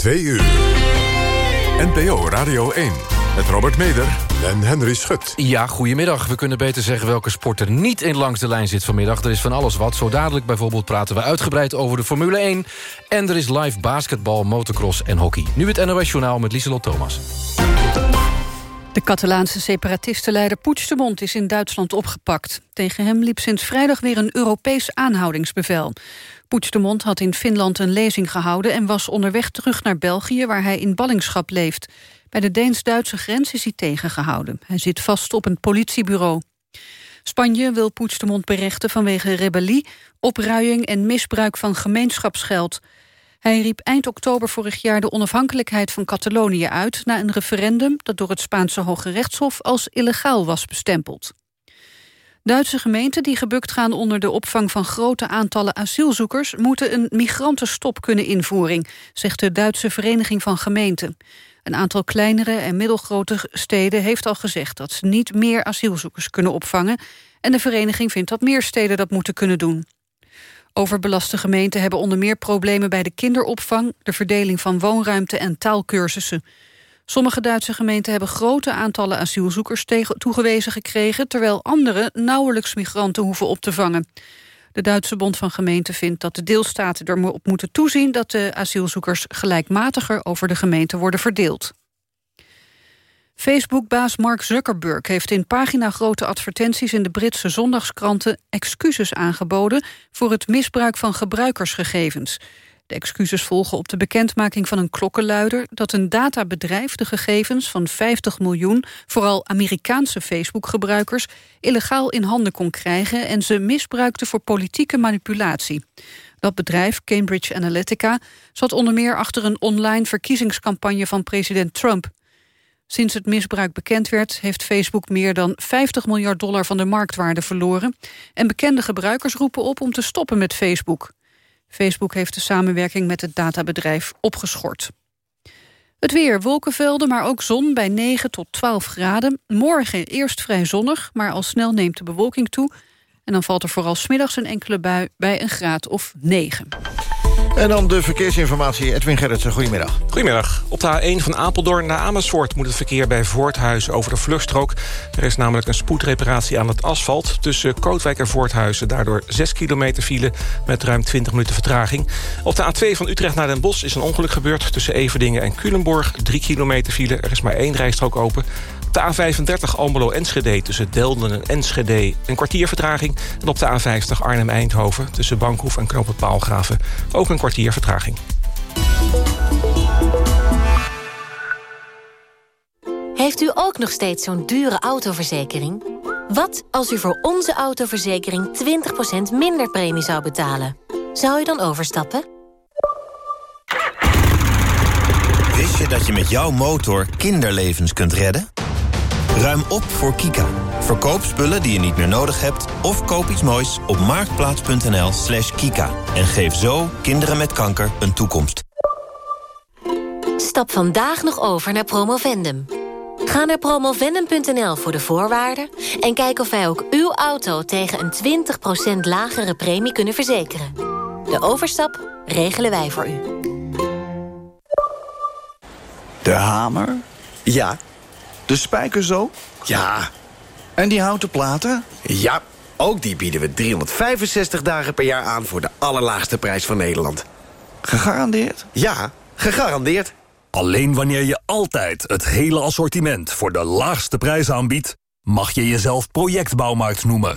2 uur. NPO Radio 1 met Robert Meder en Henry Schut. Ja, goedemiddag. We kunnen beter zeggen welke sport er niet in langs de lijn zit vanmiddag. Er is van alles wat. Zo dadelijk bijvoorbeeld praten we uitgebreid over de Formule 1. En er is live basketbal, motocross en hockey. Nu het NOS Journaal met Lieselot Thomas. De Catalaanse separatistenleider Puigdemont is in Duitsland opgepakt. Tegen hem liep sinds vrijdag weer een Europees aanhoudingsbevel. Puigdemont had in Finland een lezing gehouden... en was onderweg terug naar België, waar hij in ballingschap leeft. Bij de Deens-Duitse grens is hij tegengehouden. Hij zit vast op een politiebureau. Spanje wil Puigdemont berechten vanwege rebellie... opruiing en misbruik van gemeenschapsgeld... Hij riep eind oktober vorig jaar de onafhankelijkheid van Catalonië uit... na een referendum dat door het Spaanse Hoge Rechtshof als illegaal was bestempeld. Duitse gemeenten die gebukt gaan onder de opvang van grote aantallen asielzoekers... moeten een migrantenstop kunnen invoeren, zegt de Duitse Vereniging van Gemeenten. Een aantal kleinere en middelgrote steden heeft al gezegd... dat ze niet meer asielzoekers kunnen opvangen... en de vereniging vindt dat meer steden dat moeten kunnen doen. Overbelaste gemeenten hebben onder meer problemen bij de kinderopvang... de verdeling van woonruimte en taalkursussen. Sommige Duitse gemeenten hebben grote aantallen asielzoekers toegewezen gekregen... terwijl andere nauwelijks migranten hoeven op te vangen. De Duitse Bond van Gemeenten vindt dat de deelstaten erop moeten toezien... dat de asielzoekers gelijkmatiger over de gemeente worden verdeeld. Facebook-baas Mark Zuckerberg heeft in paginagrote advertenties in de Britse zondagskranten excuses aangeboden voor het misbruik van gebruikersgegevens. De excuses volgen op de bekendmaking van een klokkenluider dat een databedrijf de gegevens van 50 miljoen, vooral Amerikaanse Facebook-gebruikers, illegaal in handen kon krijgen en ze misbruikte voor politieke manipulatie. Dat bedrijf, Cambridge Analytica, zat onder meer achter een online verkiezingscampagne van president Trump. Sinds het misbruik bekend werd, heeft Facebook meer dan 50 miljard dollar van de marktwaarde verloren. En bekende gebruikers roepen op om te stoppen met Facebook. Facebook heeft de samenwerking met het databedrijf opgeschort. Het weer, wolkenvelden, maar ook zon bij 9 tot 12 graden. Morgen eerst vrij zonnig, maar al snel neemt de bewolking toe. En dan valt er vooral smiddags een enkele bui bij een graad of 9. En dan de verkeersinformatie. Edwin Gerritsen, goedemiddag. Goedemiddag. Op de A1 van Apeldoorn naar Amersfoort... moet het verkeer bij Voorthuizen over de vluchtstrook. Er is namelijk een spoedreparatie aan het asfalt... tussen Kootwijk en Voorthuizen. Daardoor 6 kilometer file met ruim 20 minuten vertraging. Op de A2 van Utrecht naar Den Bosch is een ongeluk gebeurd... tussen Everdingen en Culemborg. 3 kilometer file. Er is maar één rijstrook open. De A35 Almelo-Enschede tussen Delden en Enschede een kwartier vertraging. En op de A50 Arnhem-Eindhoven tussen Bankhoef en Knoop Paalgraven ook een kwartier vertraging. Heeft u ook nog steeds zo'n dure autoverzekering? Wat als u voor onze autoverzekering 20% minder premie zou betalen? Zou u dan overstappen? Wist je dat je met jouw motor kinderlevens kunt redden? Ruim op voor Kika. Verkoop spullen die je niet meer nodig hebt... of koop iets moois op marktplaats.nl slash kika. En geef zo kinderen met kanker een toekomst. Stap vandaag nog over naar Promovendum. Ga naar promovendum.nl voor de voorwaarden... en kijk of wij ook uw auto tegen een 20% lagere premie kunnen verzekeren. De overstap regelen wij voor u. De hamer? Ja. De spijker zo? Ja. En die houten platen? Ja, ook die bieden we 365 dagen per jaar aan... voor de allerlaagste prijs van Nederland. Gegarandeerd? Ja, gegarandeerd. Alleen wanneer je altijd het hele assortiment voor de laagste prijs aanbiedt... mag je jezelf projectbouwmarkt noemen.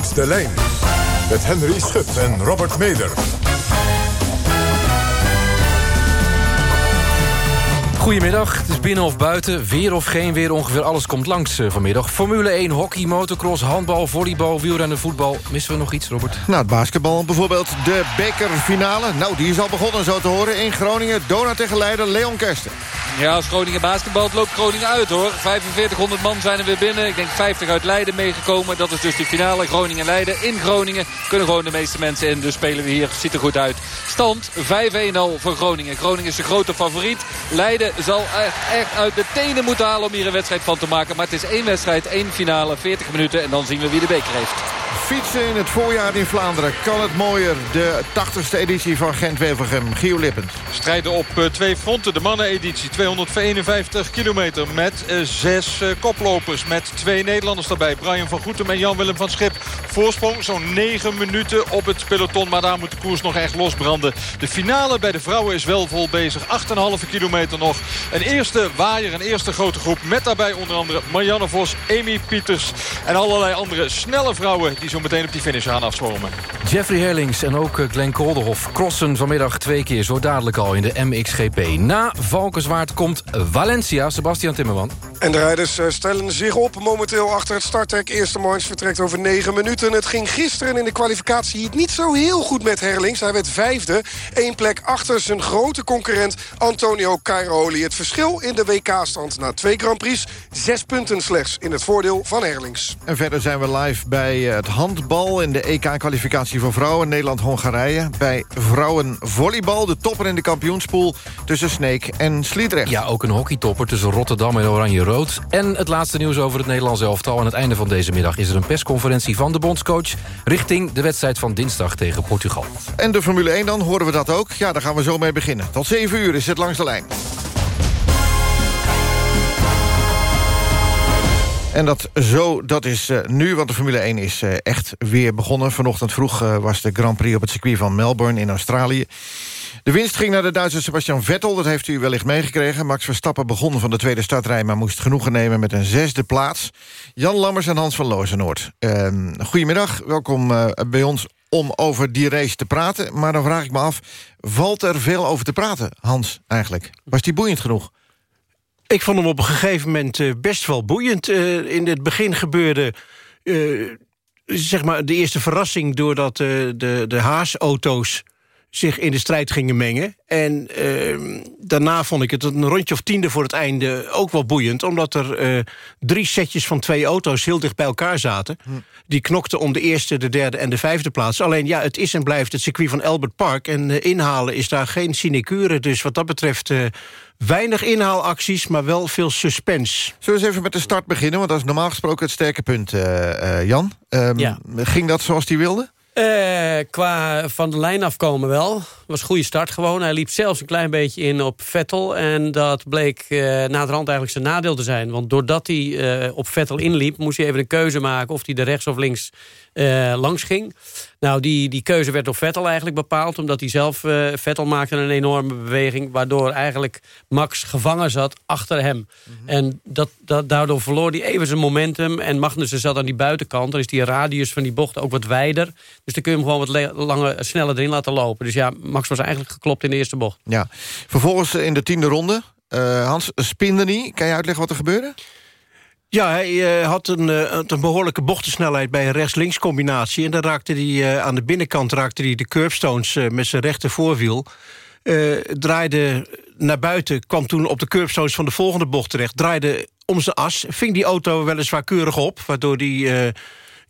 Langs de lijn met Henry Schut en Robert Meder. Goedemiddag, het is binnen of buiten, weer of geen weer, ongeveer alles komt langs eh, vanmiddag. Formule 1, hockey, motocross, handbal, volleybal, wielrennen, voetbal. Missen we nog iets, Robert? Nou, het basketbal bijvoorbeeld. De bekerfinale. Nou, die is al begonnen zo te horen in Groningen. Dona tegen Leiden, Leon Kersten. Ja, als Groningen basketbal loopt Groningen uit hoor. 4500 man zijn er weer binnen. Ik denk 50 uit Leiden meegekomen. Dat is dus de finale Groningen-Leiden. In Groningen kunnen gewoon de meeste mensen in. Dus spelen we hier. Ziet er goed uit. Stand 5-1-0 voor Groningen. Groningen is de grote favoriet. Leiden zal echt, echt uit de tenen moeten halen om hier een wedstrijd van te maken. Maar het is één wedstrijd, één finale, 40 minuten. En dan zien we wie de beker heeft. Fietsen in het voorjaar in Vlaanderen. Kan het mooier. De 80ste editie van Gent-Wevelgem. Gio Lippens. Strijden op uh, twee fronten. De mannen-editie 251 kilometer met uh, zes uh, koplopers. Met twee Nederlanders daarbij. Brian van Goetem en Jan-Willem van Schip. Voorsprong zo'n 9 minuten op het peloton. Maar daar moet de koers nog echt losbranden. De finale bij de vrouwen is wel vol bezig. 8,5 kilometer nog. Een eerste waaier, een eerste grote groep. Met daarbij onder andere Marianne Vos, Amy Pieters... en allerlei andere snelle vrouwen die zo meteen op die finish gaan afstormen. Jeffrey Herlings en ook Glenn Kolderhoff crossen vanmiddag twee keer... zo dadelijk al in de MXGP. Na Valkenswaard komt Valencia, Sebastian Timmerman. En de rijders eh, stellen zich op momenteel achter het startrek. Eerste manche vertrekt over negen minuten. Het ging gisteren in de kwalificatie niet zo heel goed met Herlings. Hij werd vijfde. Eén plek achter zijn grote concurrent Antonio Cairoli. Het verschil in de WK-stand na twee Grand Prix. Zes punten slechts in het voordeel van Herlings. En verder zijn we live bij het handbal in de EK-kwalificatie voor vrouwen. Nederland-Hongarije. Bij vrouwenvolleybal, de topper in de kampioenspool... tussen Sneek en Sliedrecht. Ja, ook een hockeytopper tussen Rotterdam en Oranje-Rood. En het laatste nieuws over het Nederlands elftal. Aan het einde van deze middag is er een persconferentie van de bondscoach... richting de wedstrijd van dinsdag tegen Portugal. En de Formule 1 dan, horen we dat ook? Ja, daar gaan we zo mee beginnen. Tot 7 uur is het langs de lijn. En dat zo, dat is uh, nu, want de Formule 1 is uh, echt weer begonnen. Vanochtend vroeg uh, was de Grand Prix op het circuit van Melbourne in Australië. De winst ging naar de Duitse Sebastian Vettel, dat heeft u wellicht meegekregen. Max Verstappen begon van de tweede startrij... maar moest genoegen nemen met een zesde plaats. Jan Lammers en Hans van Lozenoord. goedemiddag, welkom bij ons om over die race te praten. Maar dan vraag ik me af, valt er veel over te praten, Hans, eigenlijk? Was die boeiend genoeg? Ik vond hem op een gegeven moment uh, best wel boeiend. Uh, in het begin gebeurde uh, zeg maar de eerste verrassing... doordat de, de Haas-auto's zich in de strijd gingen mengen. En uh, daarna vond ik het een rondje of tiende voor het einde ook wel boeiend... omdat er uh, drie setjes van twee auto's heel dicht bij elkaar zaten. Hm. Die knokten om de eerste, de derde en de vijfde plaats. Alleen ja, het is en blijft het circuit van Albert Park... en uh, inhalen is daar geen sinecure. Dus wat dat betreft weinig inhaalacties, maar wel veel suspense. Zullen we eens even met de start beginnen? Want dat is normaal gesproken het sterke punt, Jan. Um, ja. Ging dat zoals hij wilde? Uh, qua van de lijn afkomen wel. was een goede start gewoon. Hij liep zelfs een klein beetje in op Vettel. En dat bleek uh, naderhand eigenlijk zijn nadeel te zijn. Want doordat hij uh, op Vettel inliep... moest hij even een keuze maken of hij er rechts of links langs ging. Nou, die, die keuze werd door Vettel eigenlijk bepaald... omdat hij zelf, Vettel maakte een enorme beweging... waardoor eigenlijk Max gevangen zat achter hem. Mm -hmm. En dat, dat, daardoor verloor hij even zijn momentum... en Magnussen zat aan die buitenkant. Dan is die radius van die bocht ook wat wijder... Dus dan kun je hem gewoon wat langer, sneller erin laten lopen. Dus ja, Max was eigenlijk geklopt in de eerste bocht. Ja. Vervolgens in de tiende ronde. Uh, Hans, spinde niet. Kan je uitleggen wat er gebeurde? Ja, hij uh, had een, uh, een behoorlijke bochtensnelheid bij een rechts-links combinatie. En dan raakte hij uh, aan de binnenkant raakte hij de curbstones met zijn rechter voorwiel. draaide naar buiten, kwam toen op de curbstones van de volgende bocht terecht. Draaide om zijn as, ving die auto weliswaar keurig op... waardoor die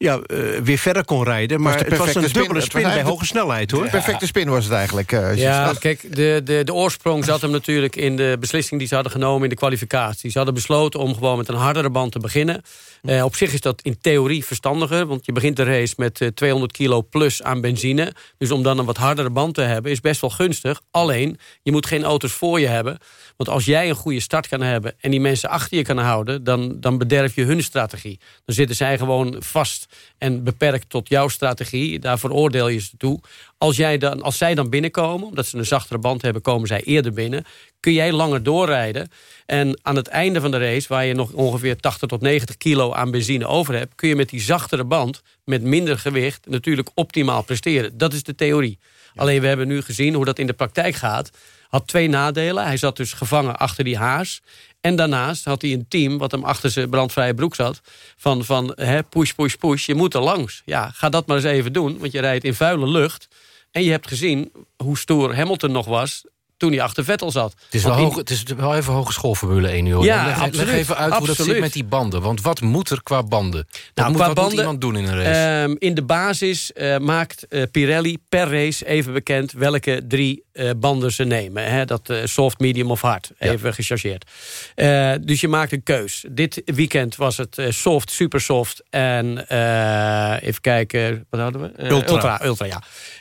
ja, uh, weer verder kon rijden. Maar het was een spin, dubbele spin bij hoge snelheid. hoor. De perfecte spin was het eigenlijk. Uh, ja, kijk, de, de, de oorsprong zat hem natuurlijk in de beslissing... die ze hadden genomen in de kwalificatie. Ze hadden besloten om gewoon met een hardere band te beginnen. Uh, op zich is dat in theorie verstandiger. Want je begint de race met uh, 200 kilo plus aan benzine. Dus om dan een wat hardere band te hebben is best wel gunstig. Alleen, je moet geen auto's voor je hebben. Want als jij een goede start kan hebben... en die mensen achter je kan houden... dan, dan bederf je hun strategie. Dan zitten zij gewoon vast en beperkt tot jouw strategie. Daarvoor oordeel je ze toe. Als, jij dan, als zij dan binnenkomen, omdat ze een zachtere band hebben... komen zij eerder binnen, kun jij langer doorrijden. En aan het einde van de race, waar je nog ongeveer 80 tot 90 kilo aan benzine over hebt... kun je met die zachtere band, met minder gewicht... natuurlijk optimaal presteren. Dat is de theorie. Alleen we hebben nu gezien hoe dat in de praktijk gaat. Had twee nadelen. Hij zat dus gevangen achter die haas. En daarnaast had hij een team wat hem achter zijn brandvrije broek zat. Van, van push, push, push, je moet er langs. Ja, ga dat maar eens even doen, want je rijdt in vuile lucht. En je hebt gezien hoe stoer Hamilton nog was toen hij achter Vettel zat. Het is, wel hoog, het is wel even hogeschool Formule 1 nu. Hoor. Ja, leg, absoluut, leg even uit hoe dat zit met die banden. Want wat moet er qua banden? Wat, Nou, moet, qua wat moet banden, iemand doen in een race? Ehm, in de basis eh, maakt eh, Pirelli per race even bekend... welke drie eh, banden ze nemen. Hè? Dat soft, medium of hard. Even gechargeerd. Eh, dus je maakt een keus. Dit weekend was het soft, super soft en even kijken, wat hadden we? Ultra. ultra. Ultra,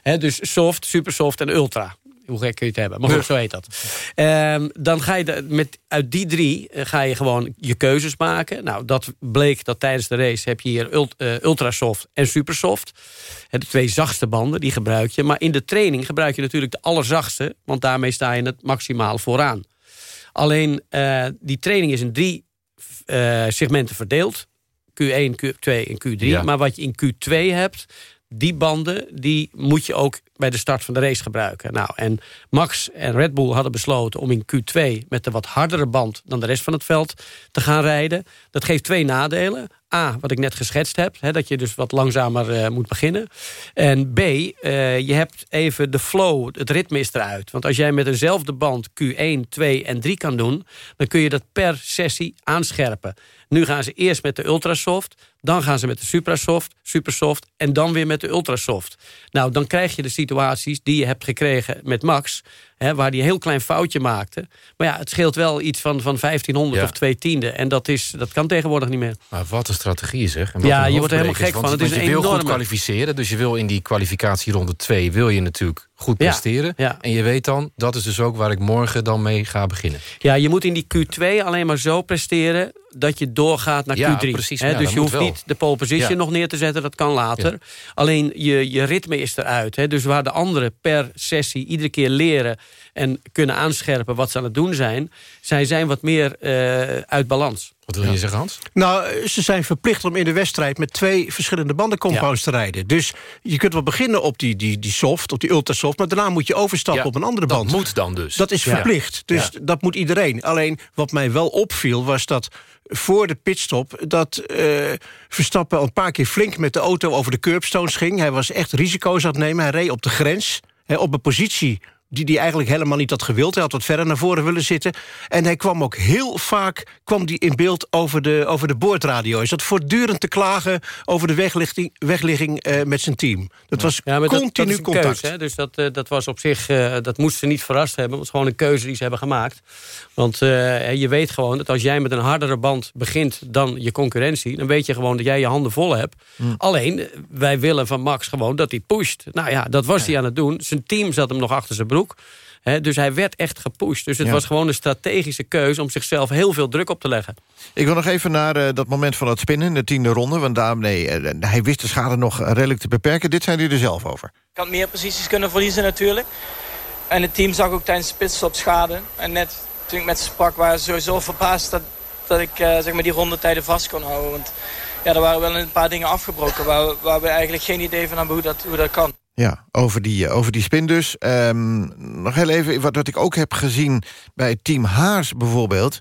ja. Dus soft, super soft en ultra. Hoe gek kun je het hebben? Maar goed, zo heet dat. Ehm, dan ga je de- met, uit die drie eh, ga je gewoon je keuzes maken. Nou, dat bleek dat tijdens de race heb je hier ult, eh, ultrasoft en supersoft. De twee zachtste banden, die gebruik je. Maar in de training gebruik je natuurlijk de allerzachtste. Want daarmee sta je het maximaal vooraan. Alleen eh, die training is in drie segmenten verdeeld. Q1, Q2 en Q3. Ja. Maar wat je in Q2 hebt, die banden... die moet je ook bij de start van de race gebruiken. Nou, en Max en Red Bull hadden besloten om in Q2... met een wat hardere band dan de rest van het veld te gaan rijden. Dat geeft twee nadelen. A, wat ik net geschetst heb, hè, dat je dus wat langzamer eh, moet beginnen. En B, eh, je hebt even de flow, het ritme is eruit. Want als jij met eenzelfde band Q1, 2 en 3 kan doen... dan kun je dat per sessie aanscherpen. Nu gaan ze eerst met de ultrasoft, dan gaan ze met de suprasoft, supersoft... en dan weer met de ultrasoft. Nou, dan krijg je de situaties die je hebt gekregen met Max... Hè, waar hij een heel klein foutje maakte. Maar ja, het scheelt wel iets van, van 1500 Ja. of twee tiende. En dat, is, dat kan tegenwoordig niet meer. Maar wat een strategie zeg. En wat Ja, je wordt er helemaal gek van. Het is want een je wil goed kwalificeren. Dus je wil in die kwalificatieronde 2 wil je natuurlijk goed Ja, presteren. ja. En je weet dan, dat is dus ook waar ik morgen dan mee ga beginnen. Ja, je moet in die Q2 alleen maar zo presteren dat je doorgaat naar Ja, Q3. precies. Ja, dus je hoeft niet de pole position Ja. nog neer te zetten, dat kan later. Alleen je, je ritme is eruit. Dus waar de anderen per sessie iedere keer leren en kunnen aanscherpen wat ze aan het doen zijn, zij zijn wat meer eh, uit balans. Wat wil je zeggen, Hans? Nou, ze zijn verplicht om in de wedstrijd... met twee verschillende bandencompounds te rijden. Dus je kunt wel beginnen op die, die, die soft, op die ultrasoft... maar daarna moet je overstappen Ja, op een andere dat band. moet dan dus. Dat is Ja. verplicht, dus Ja. dat moet iedereen. Alleen wat mij wel opviel was dat voor de pitstop... dat eh, Verstappen al een paar keer flink met de auto over de curbstones ging. Hij was echt risico's aan het nemen. Hij reed op de grens, hè, op een positie die hij eigenlijk helemaal niet had gewild. Hij had wat verder naar voren willen zitten. En hij kwam ook heel vaak kwam die in beeld over de, over de boordradio. Hij zat voortdurend te klagen over de weglichting, wegligging eh, met zijn team. Dat was Ja, maar dat- continu dat, is een contact. Keuze, hè? Dus dat, eh, dat was op zich, eh, dat moest ze niet verrast hebben. Het was gewoon een keuze die ze hebben gemaakt. Want eh, je weet gewoon dat als jij met een hardere band begint dan je concurrentie... dan weet je gewoon dat jij je handen vol hebt. Hmm. Alleen, wij willen van Max gewoon dat hij pusht. Nou ja, dat was hij aan het doen. Zijn team zat hem nog achter zijn broek. Dus hij werd echt gepusht. Dus het Ja. was gewoon een strategische keuze... om zichzelf heel veel druk op te leggen. Ik wil nog even naar eh, dat moment van het spinnen in de tiende ronde. Want daar, nee, eh, hij wist de schade nog eh, redelijk te beperken. Dit zijn jullie er zelf over. Ik had meer posities kunnen verliezen natuurlijk. En het team zag ook tijdens de pitstop schade. En net toen ik met ze sprak waren ze sowieso verbaasd dat, dat ik eh, zeg maar die rondetijden vast kon houden. Want ja, er waren wel een paar dingen afgebroken waar, we- waar we eigenlijk geen idee van hebben hoe dat, hoe dat kan. Ja, over die, eh, over die spin dus. Ehm, nog heel even, wat, wat ik ook heb gezien bij Team Haars bijvoorbeeld.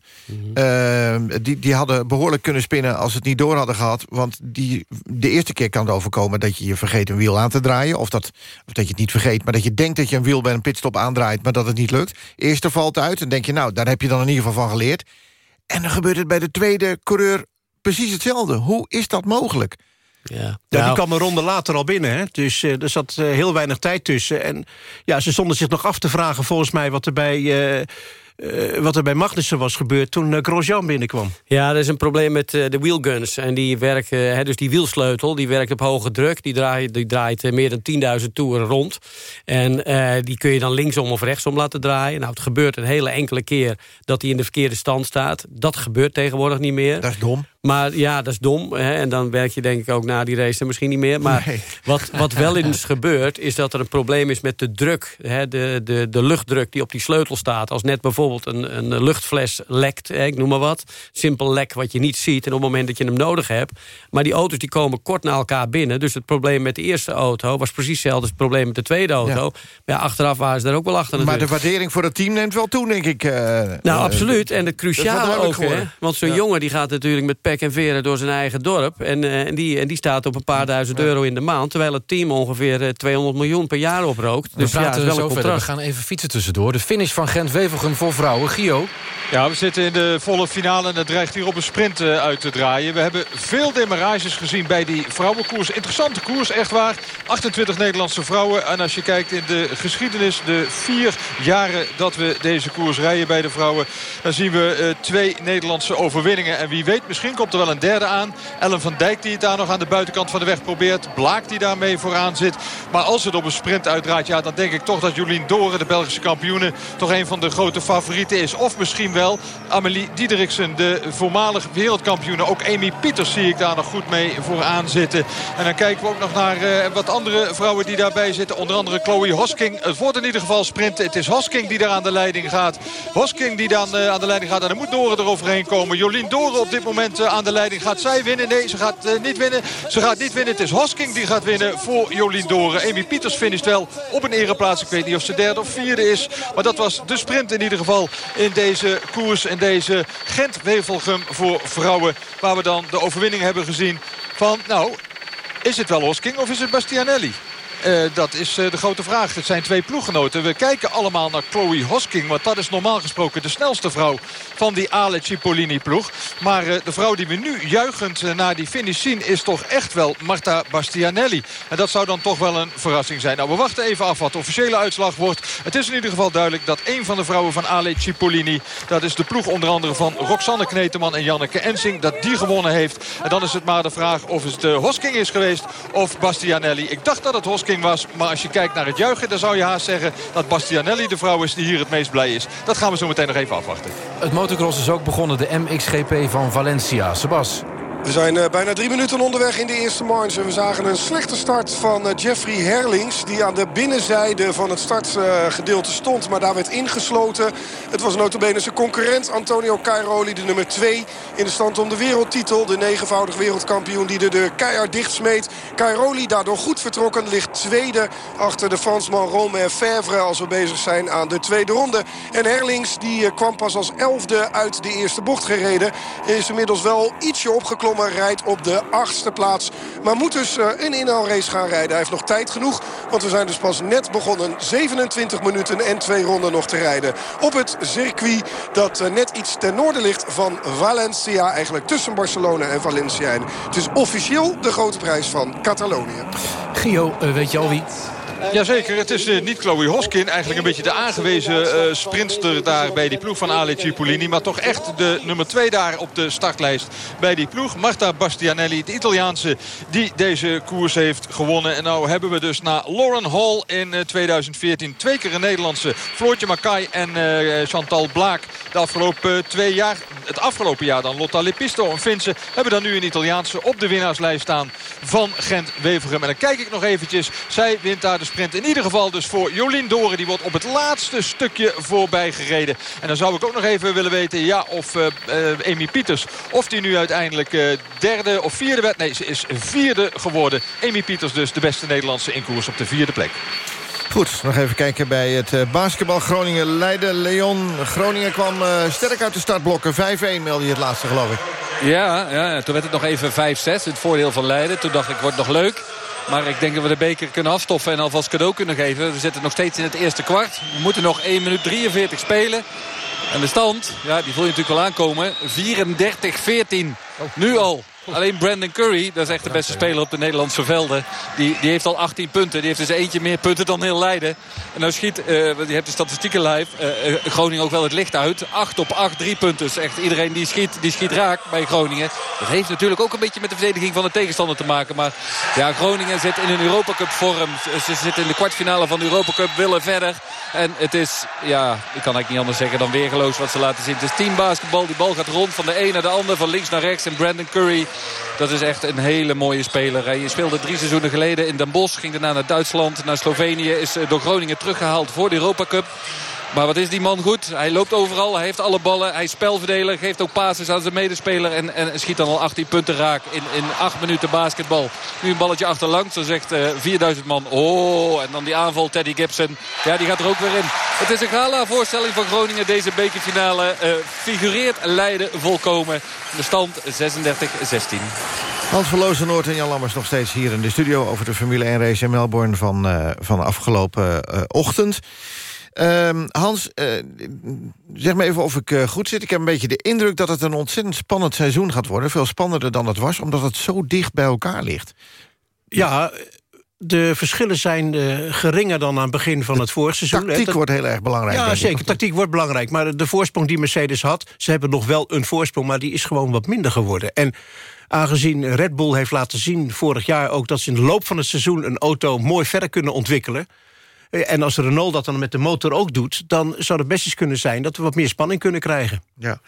Ehm, die, die hadden behoorlijk kunnen spinnen als ze het niet door hadden gehad. Want die, de eerste keer kan het overkomen dat je je vergeet een wiel aan te draaien. Of dat, of dat je het niet vergeet, maar dat je denkt dat je een wiel bij een pitstop aandraait... maar dat het niet lukt. Eerste valt uit en denk je, nou, daar heb je dan in ieder geval van geleerd. En dan gebeurt het bij de tweede coureur precies hetzelfde. Hoe is dat mogelijk? Ja, Ja, Nou, die kwam een ronde later al binnen. Hè? Dus eh, er zat eh, heel weinig tijd tussen. En ja, ze stonden zich nog af te vragen volgens mij... wat er bij, eh, wat er bij Magnussen was gebeurd toen uh, Grosjean binnenkwam. Ja, er is een probleem met uh, de wheelguns. En die werken, hè, dus die wielsleutel, die werkt op hoge druk. Die draait, die draait meer dan 10.000 toeren rond. En die kun je dan linksom of rechtsom laten draaien. Nou, het gebeurt een hele enkele keer dat hij in de verkeerde stand staat. Dat gebeurt tegenwoordig niet meer. Dat is dom. Maar ja, dat is dom. Hè? En dan werk je denk ik ook na die race misschien niet meer. Maar wat, wat wel eens gebeurt, is dat er een probleem is met de druk. Hè? De, de, de luchtdruk die op die sleutel staat. Als net bijvoorbeeld een, een luchtfles lekt, hè? ik noem maar wat. Simpel lek wat je niet ziet en op het moment dat je hem nodig hebt. Maar die auto's die komen kort na elkaar binnen. Dus het probleem met de eerste auto was precies hetzelfde als het probleem met de tweede auto. Ja. Maar ja, achteraf waren ze daar ook wel achter Maar de waardering voor het team neemt wel toe, denk ik. Uh, nou, uh, absoluut. En het cruciale ook, hè? Want zo'n ja. jongen die gaat natuurlijk met pek en veren door zijn eigen dorp. En, uh, en, die, en die staat op een paar duizend euro in de maand. Terwijl het team ongeveer uh, 200 miljoen per jaar oprookt. Dus we praten ja, wel een verder. We gaan even fietsen tussendoor. De finish van Gent-Wevelgem voor vrouwen. Gio? Ja, we zitten in de volle finale en het dreigt hier op een sprint uh, uit te draaien. We hebben veel demarages gezien bij die vrouwenkoers. Interessante koers, echt waar. 28 Nederlandse vrouwen. En als je kijkt in de geschiedenis, de vier jaren dat we deze koers rijden bij de vrouwen... dan zien we uh, twee Nederlandse overwinningen. En wie weet, misschien komt er wel een derde aan. Ellen van Dijk die het daar nog aan de buitenkant van de weg probeert. Blaak die daarmee vooraan zit. Maar als het op een sprint uitdraait, ja, dan denk ik toch dat Jolien Doren, de Belgische kampioene... toch een van de grote favorieten is. Of misschien wel Amelie Diederiksen, de voormalig wereldkampioene. Ook Amy Pieters zie ik daar nog goed mee vooraan zitten. En dan kijken we ook nog naar uh, wat andere vrouwen die daarbij zitten. Onder andere Chloe Hosking. Het wordt in ieder geval sprinten. Het is Hosking die daar aan de leiding gaat. Hosking die dan uh, aan de leiding gaat. En dan moet Doren eroverheen komen. Jolien Doren op dit moment uh, aan de leiding. Gaat zij winnen? Nee, ze gaat niet winnen. Ze gaat niet winnen. Het is Hosking die gaat winnen voor Jolien Doren. Amy Pieters finisht wel op een ereplaats. Ik weet niet of ze derde of vierde is. Maar dat was de sprint in ieder geval in deze koers. En deze Gent-Wevelgem voor vrouwen. Waar we dan de overwinning hebben gezien van... nou, is het wel Hosking of is het Bastianelli? Uh, dat is uh, de grote vraag. Het zijn twee ploeggenoten. We kijken allemaal naar Chloe Hosking. Want dat is normaal gesproken de snelste vrouw van die Ale Cipollini ploeg. Maar uh, de vrouw die we nu juichend naar die finish zien... is toch echt wel Marta Bastianelli. En dat zou dan toch wel een verrassing zijn. Nou, we wachten even af wat de officiële uitslag wordt. Het is in ieder geval duidelijk dat een van de vrouwen van Ale Cipollini... dat is de ploeg onder andere van Roxanne Kneteman en Janneke Ensing... dat die gewonnen heeft. En dan is het maar de vraag of het Hosking is geweest of Bastianelli. Ik dacht dat het Hosking was. Maar als je kijkt naar het juichen, dan zou je haast zeggen... dat Bastianelli de vrouw is die hier het meest blij is. Dat gaan we zo meteen nog even afwachten. Het motocross is ook begonnen, de MXGP van Valencia. Sebas. We zijn uh, bijna drie minuten onderweg in de eerste marge. We zagen een slechte start van uh, Jeffrey Herlings... die aan de binnenzijde van het startgedeelte stond... maar daar werd ingesloten. Het was notabene zijn concurrent Antonio Cairoli... de nummer 2 in de stand om de wereldtitel. De negenvoudig wereldkampioen die de deur keihard dichtsmeet. Cairoli daardoor goed vertrokken. Ligt tweede achter de Fransman Romain Favre... als we bezig zijn aan de tweede ronde. En Herlings die kwam pas als elfde uit de eerste bocht gereden. Is inmiddels wel ietsje rijdt op de achtste plaats. Maar moet dus een inhaalrace gaan rijden. Hij heeft nog tijd genoeg, want we zijn dus pas net begonnen. 27 minuten en twee ronden nog te rijden. Op het circuit dat net iets ten noorden ligt van Valencia. Eigenlijk tussen Barcelona en Valencia. En het is officieel de grote prijs van Catalonië. Gio, weet je al wie? Jazeker, het is uh, niet Chloe Hoskin. Eigenlijk een beetje de aangewezen uh, sprinter daar bij die ploeg van Ale Cipollini. Maar toch echt de nummer 2 daar op de startlijst bij die ploeg. Marta Bastianelli, de Italiaanse, die deze koers heeft gewonnen. En nou hebben we dus na Lauren Hall in uh, 2014 twee keer een Nederlandse. Floortje Makai en Chantal Blaak de afgelopen twee jaar. Het afgelopen jaar dan Lotta Lepisto en Finse hebben dan nu een Italiaanse op de winnaarslijst staan van Gent-Wevergem. En dan kijk ik nog eventjes. Zij wint daar de sprint. In ieder geval dus voor Jolien Doren. Die wordt op het laatste stukje voorbij gereden. En dan zou ik ook nog even willen weten ja, of uh, uh, Amy Pieters... of die nu uiteindelijk uh, derde of vierde werd. Nee, ze is vierde geworden. Amy Pieters dus de beste Nederlandse in koers op de vierde plek. Goed, nog even kijken bij het basketbal Groningen-Leiden. Leon, Groningen kwam sterk uit de startblokken. 5-1 meldde je het laatste, geloof ik. Ja, ja, toen werd het nog even 5-6. Het voordeel van Leiden. Toen dacht ik, wordt nog leuk. Maar ik denk dat we de beker kunnen afstoffen en alvast cadeau kunnen geven. We zitten nog steeds in het eerste kwart. We moeten nog 1 minuut 43 spelen. En de stand, ja, die voel je natuurlijk wel aankomen. 34-14. Nu al. Alleen Brandon Curry, dat is echt de beste speler op de Nederlandse velden. Die, die heeft al 18 punten. Die heeft dus eentje meer punten dan heel Leiden. En nou schiet, uh, je hebt de statistieken live. Uh, Groningen ook wel het licht uit. 8 op 8, 3 punten. Dus echt iedereen die schiet, die schiet raak bij Groningen. Dat heeft natuurlijk ook een beetje met de verdediging van de tegenstander te maken. Maar ja, Groningen zit in een Europa Cup vorm. Ze zitten in de kwartfinale van de Europa Cup, willen verder. En het is, ja, ik kan eigenlijk niet anders zeggen dan weergeloos wat ze laten zien. Het is teambasketbal. Die bal gaat rond van de een naar de ander, van links naar rechts. En Brandon Curry, dat is echt een hele mooie speler. Hij speelde drie seizoenen geleden in Den Bosch. Ging daarna naar Duitsland, naar Slovenië. Is door Groningen teruggehaald voor de Europa Cup. Maar wat is die man goed? Hij loopt overal, hij heeft alle ballen. Hij is spelverdeler, geeft ook passes aan zijn medespeler. En, en schiet dan al 18 punten raak in, in 8 minuten basketbal. Nu een balletje achterlangs, dan zegt uh, 4000 man. Oh, en dan die aanval Teddy Gibson. Ja, die gaat er ook weer in. Het is een gala-voorstelling van Groningen. Deze bekerfinale uh, figureert Leiden volkomen. De stand 36-16. Hans van Noord en Jan Lammers nog steeds hier in de studio... over de Formule 1 race in Melbourne van, uh, van afgelopen ochtend. Uh, Hans, uh, zeg me even of ik uh, goed zit. Ik heb een beetje de indruk dat het een ontzettend spannend seizoen gaat worden. Veel spannender dan het was, omdat het zo dicht bij elkaar ligt. Ja, de verschillen zijn uh, geringer dan aan het begin van het voorseizoen. Tactiek dat... wordt heel erg belangrijk. Ja, zeker. Tactiek wordt belangrijk. Maar de voorsprong die Mercedes had... ze hebben nog wel een voorsprong, maar die is gewoon wat minder geworden. En aangezien Red Bull heeft laten zien vorig jaar ook... dat ze in de loop van het seizoen een auto mooi verder kunnen ontwikkelen... En als Renault dat dan met de motor ook doet... dan zou het best eens kunnen zijn dat we wat meer spanning kunnen krijgen. Ja.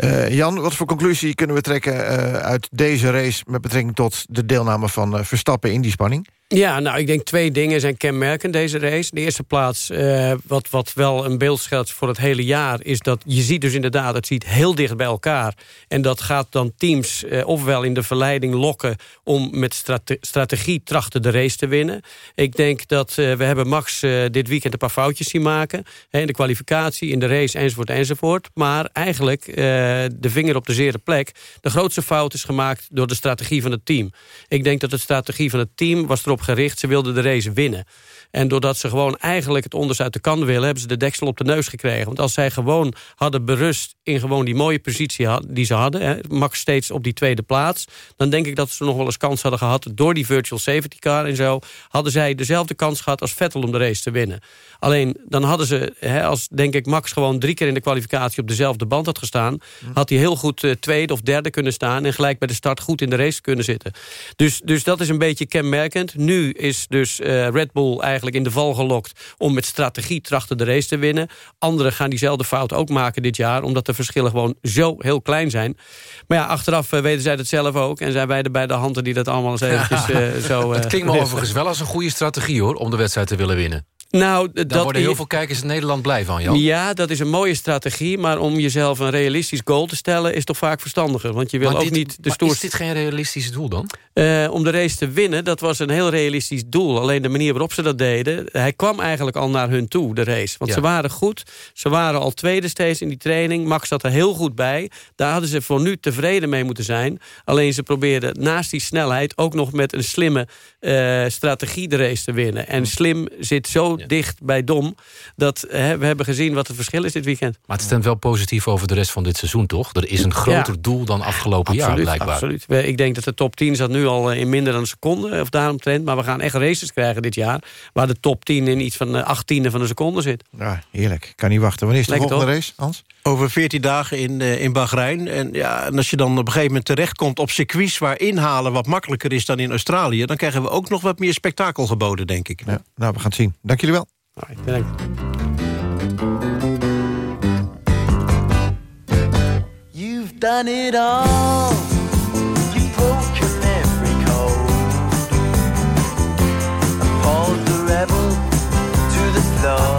Uh, Jan, wat voor conclusie kunnen we trekken uh, uit deze race... met betrekking tot de deelname van Verstappen in die spanning? Ja, nou, ik denk twee dingen zijn kenmerkend deze race. De eerste plaats, uh, wat, wat wel een beeld schetst voor het hele jaar... is dat je ziet dus inderdaad, het ziet heel dicht bij elkaar. En dat gaat dan teams uh, ofwel in de verleiding lokken... om met strate strategie trachten de race te winnen. Ik denk dat uh, we hebben Max dit weekend een paar foutjes zien maken. Hè, in de kwalificatie, in de race, enzovoort, enzovoort. Maar eigenlijk de vinger op de zere plek. De grootste fout is gemaakt door de strategie van het team. Ik denk dat de strategie van het team was erop gericht. Ze wilden de race winnen. En doordat ze gewoon eigenlijk het onderste uit de kan willen... hebben ze de deksel op de neus gekregen. Want als zij gewoon hadden berust in gewoon die mooie positie die ze hadden... Hè, Max steeds op die tweede plaats... dan denk ik dat ze nog wel eens kans hadden gehad... door die virtual safety car en zo... hadden zij dezelfde kans gehad als Vettel om de race te winnen. Alleen dan hadden ze, hè, als denk ik Max gewoon drie keer in de kwalificatie... op dezelfde band had gestaan... had hij heel goed uh, tweede of derde kunnen staan... en gelijk bij de start goed in de race kunnen zitten. Dus, dus dat is een beetje kenmerkend. Nu is dus uh, Red Bull eigenlijk in de val gelokt... om met strategie trachten de race te winnen. Anderen gaan diezelfde fout ook maken dit jaar... omdat de verschillen gewoon zo heel klein zijn. Maar ja, achteraf uh, weten zij dat zelf ook... en zijn wij de beide handen die dat allemaal eens eventjes uh, zo... Het klinkt me overigens wel als een goede strategie, hoor... om de wedstrijd te willen winnen. Nou, Daar dat worden heel veel kijkers in Nederland blij van, Jan. Ja, dat is een mooie strategie. Maar om jezelf een realistisch goal te stellen... is toch vaak verstandiger. Want je wil ook niet... De maar stoer... is dit geen realistisch doel dan? Uh, om de race te winnen, dat was een heel realistisch doel. Alleen de manier waarop ze dat deden... hij kwam eigenlijk al naar hun toe, de race. Want Ja. ze waren goed. Ze waren al tweede steeds in die training. Max zat er heel goed bij. Daar hadden ze voor nu tevreden mee moeten zijn. Alleen ze probeerden naast die snelheid... ook nog met een slimme eh, strategie de race te winnen. En slim zit zo dicht bij dom... dat hè, we hebben gezien wat het verschil is dit weekend. Maar het stemt wel positief over de rest van dit seizoen, toch? Er is een groter Ja. doel dan afgelopen jaar, blijkbaar. Absoluut. Ik denk dat de top 10 zat nu al eh, in minder dan een seconde. Of daaromtrent. Maar we gaan echt races krijgen dit jaar. Waar de top 10 in iets van eh, acht tiende van een seconde zit. Ja, heerlijk. Ik kan niet wachten. Wanneer is de Lekker volgende toch? race, Hans? Over 14 dagen in, eh, in Bahrein. En, ja, en als je dan op een gegeven moment terechtkomt op circuits... waar inhalen wat makkelijker is dan in Australië... dan krijgen we ook nog wat meer spektakel geboden, denk ik. Ja, nou, we gaan het zien. Dank jullie wel. Bedankt. You've done it all. You've broken every code. Appalled the rebel to the floor.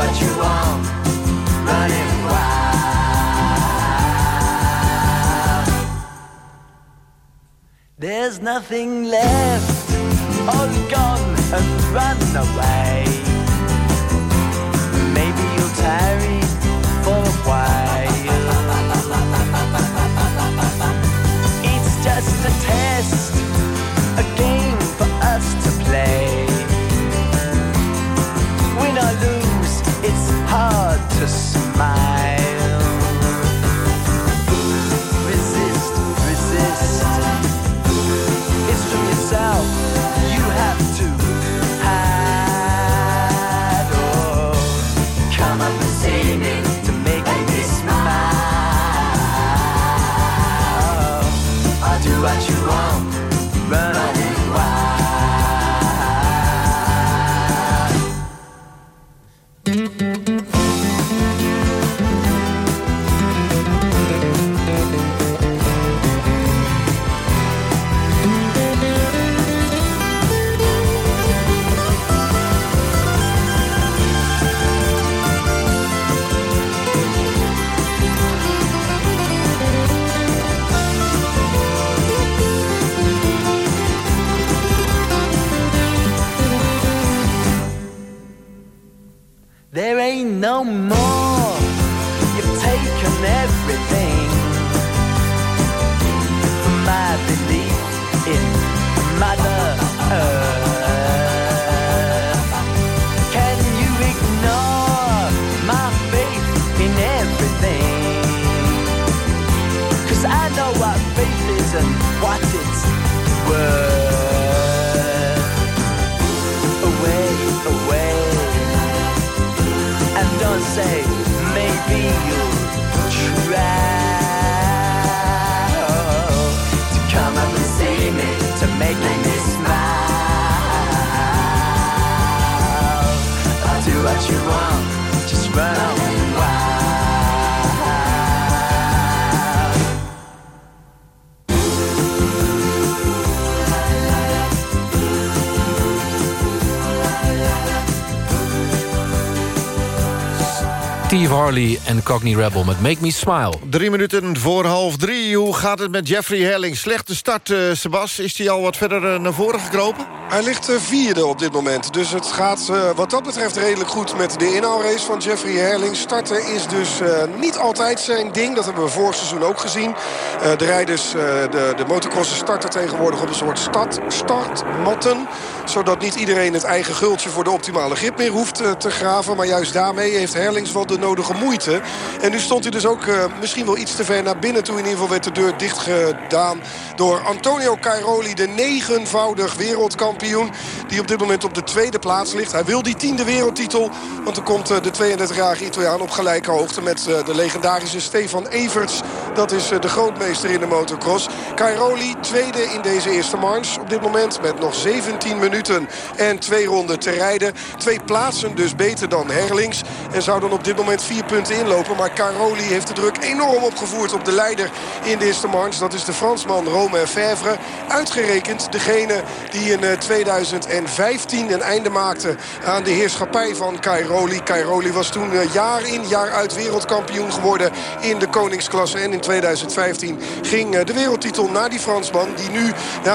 what you want, running wild. There's nothing left, all gone and run away. Maybe you'll tarry for a while. It's just a test. To smile. It's worth. Away, away and don't say maybe you'll try to come up and see me to make me smile. I'll do what you want, Steve Harley en Cockney Rebel met Make Me Smile. Drie minuten voor half drie. Hoe gaat het met Jeffrey Herling? Slechte start, eh Sebas. Is hij al wat verder eh, naar voren gekropen? Hij ligt eh, vierde op dit moment. Dus het gaat eh, wat dat betreft redelijk goed met de inhaalrace van Jeffrey Herling. Starten is dus eh, niet altijd zijn ding. Dat hebben we vorig seizoen ook gezien. De rijders, de, de motocrossen starten tegenwoordig op een soort start, startmatten. Zodat niet iedereen het eigen gultje voor de optimale grip meer hoeft te graven. Maar juist daarmee heeft Herlings wel de nodige moeite. En nu stond hij dus ook misschien wel iets te ver naar binnen toe. In ieder geval werd de deur dicht gedaan door Antonio Cairoli. De negenvoudig wereldkampioen. Die op dit moment op de tweede plaats ligt. Hij wil die tiende wereldtitel. Want er komt eh, de 32-jarige Italiaan op gelijke hoogte met eh, de legendarische Stefan Everts. Dat is eh, de grootmeester in de motocross. Cairoli tweede in deze eerste manche. Op dit moment met nog 17 minuten en twee ronden te rijden. Twee plaatsen dus beter dan Herlings. En zou dan op dit moment vier punten inlopen. Maar Cairoli heeft de druk enorm opgevoerd op de leider in de eerste manche. Dat is de Fransman Romain Favre. Uitgerekend degene die in eh, 2015 een einde maakte aan de heerschappij van Cairoli. Cairoli was toen eh, jaar in jaar uit wereldkampioen geworden in de koningsklasse. En in 2015 ging eh, de wereldtitel naar die Fransman. Die nu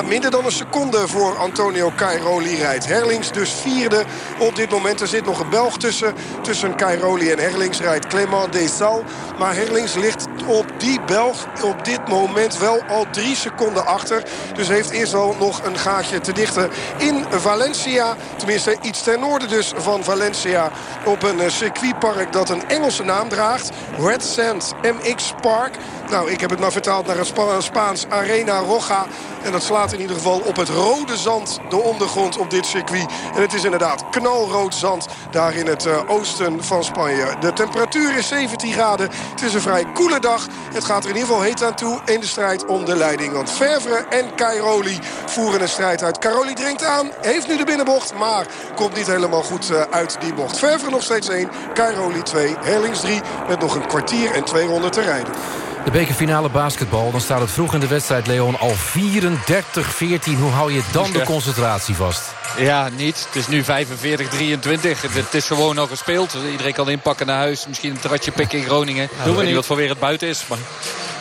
minder dan een seconde voor Antonio Cairoli rijdt. Herlings dus vierde op dit moment. Er zit nog een Belg tussen. Tussen Cairoli en Herlings rijdt Clément Desal. Maar Herlings ligt op die Belg op dit moment wel al drie seconden achter. Dus heeft eerst al nog een gaatje te dichten in Valencia. Tenminste iets ten noorden dus van Valencia. Op een eh, circuitpark dat een Engelse naam draagt. Red Sand MX Park. Nou, ik heb het maar vertaald naar het Spa Spaans Arena Roja. En dat slaat in ieder geval op het rode zand, de ondergrond op dit circuit. En het is inderdaad knalrood zand daar in het uh, oosten van Spanje. De temperatuur is 17 graden. Het is een vrij koele dag. Het gaat er in ieder geval heet aan toe in de strijd om de leiding. Want Vervre en Cairoli voeren een strijd uit. Cairoli dringt aan, heeft nu de binnenbocht, maar komt niet helemaal goed uh, uit die bocht. Vervre nog steeds 1, Cairoli 2, Herlings 3 met nog een kwartier en twee ronden te rijden. De bekerfinale basketbal, dan staat het vroeg in de wedstrijd, Leon, al 34-14. Hoe hou je dan de concentratie vast? Ja, niet. Het is nu 45-23. Het is gewoon al gespeeld. Iedereen kan inpakken naar huis. Misschien een tratje pikken in Groningen. Doen we niet wat voor weer het buiten is. Maar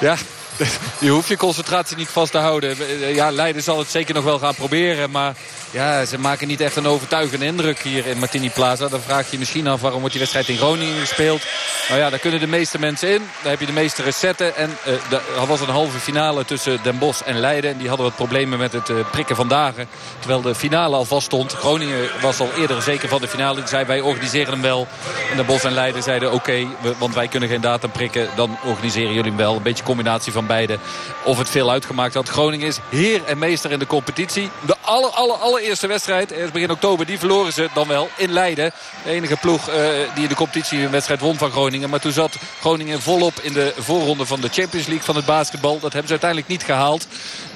ja, je hoeft je concentratie niet vast te houden. Ja, Leiden zal het zeker nog wel gaan proberen. Maar ja, ze maken niet echt een overtuigende indruk hier in Martini Plaza. Dan vraag je je misschien af waarom wordt die wedstrijd in Groningen gespeeld. Nou ja, daar kunnen de meeste mensen in. Daar heb je de meeste recetten. En er was een halve finale tussen Den Bosch en Leiden. En die hadden wat problemen met het uh, prikken van dagen. Terwijl de finale al vast stond. Groningen was al eerder zeker van de finale. Die zei wij organiseren hem wel. En Den Bosch en Leiden zeiden oké, want wij kunnen geen datum prikken. Dan organiseren jullie hem wel. Een beetje combinatie van beide. Of het veel uitgemaakt had. Groningen is heer en meester in de competitie. De aller, aller, allereerste wedstrijd, eerst begin oktober, die verloren ze dan wel in Leiden. De enige ploeg uh, die in de competitie een wedstrijd won van Groningen. Maar toen zat Groningen volop in de voorronde van de Champions League van het basketbal. Dat hebben ze uiteindelijk niet gehaald.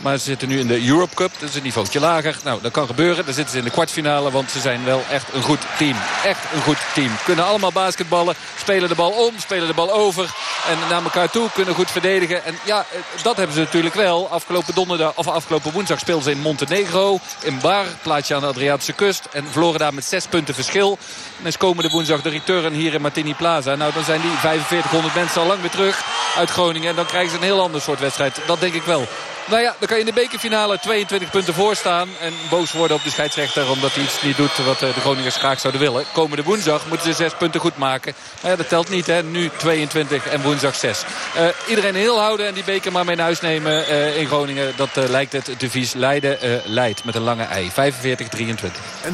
Maar ze zitten nu in de Europe Cup. Dat is een niveautje lager. Nou, dat kan gebeuren. Dan zitten ze in de kwartfinale. Want ze zijn wel echt een goed team. Echt een goed team. Kunnen allemaal basketballen. Spelen de bal om. Spelen de bal over. En naar elkaar toe. Kunnen goed verdedigen. En ja, dat hebben ze natuurlijk wel. Afgelopen donderdag, of afgelopen woensdag speelden ze in Montenegro. In Bar. Plaatsje aan de Adriatische kust. En verloren daar met zes punten verschil. En is komende woensdag de return hier in Martini Plaza. Nou, dan zijn die 4500 mensen al lang weer terug uit Groningen. En dan krijgen ze een heel ander soort wedstrijd. Dat denk ik wel. Nou ja, dan kan je in de bekerfinale 22 punten voor staan. En boos worden op de scheidsrechter omdat hij iets niet doet wat de Groningers graag zouden willen. Komende woensdag moeten ze zes punten goed maken. Maar ja, dat telt niet hè. Nu 22 en woensdag 6. Uh, iedereen heel houden en die beker maar mee naar huis nemen uh, in Groningen. Dat uh, lijkt het devies Leiden leidt met een lange ei. 45-23.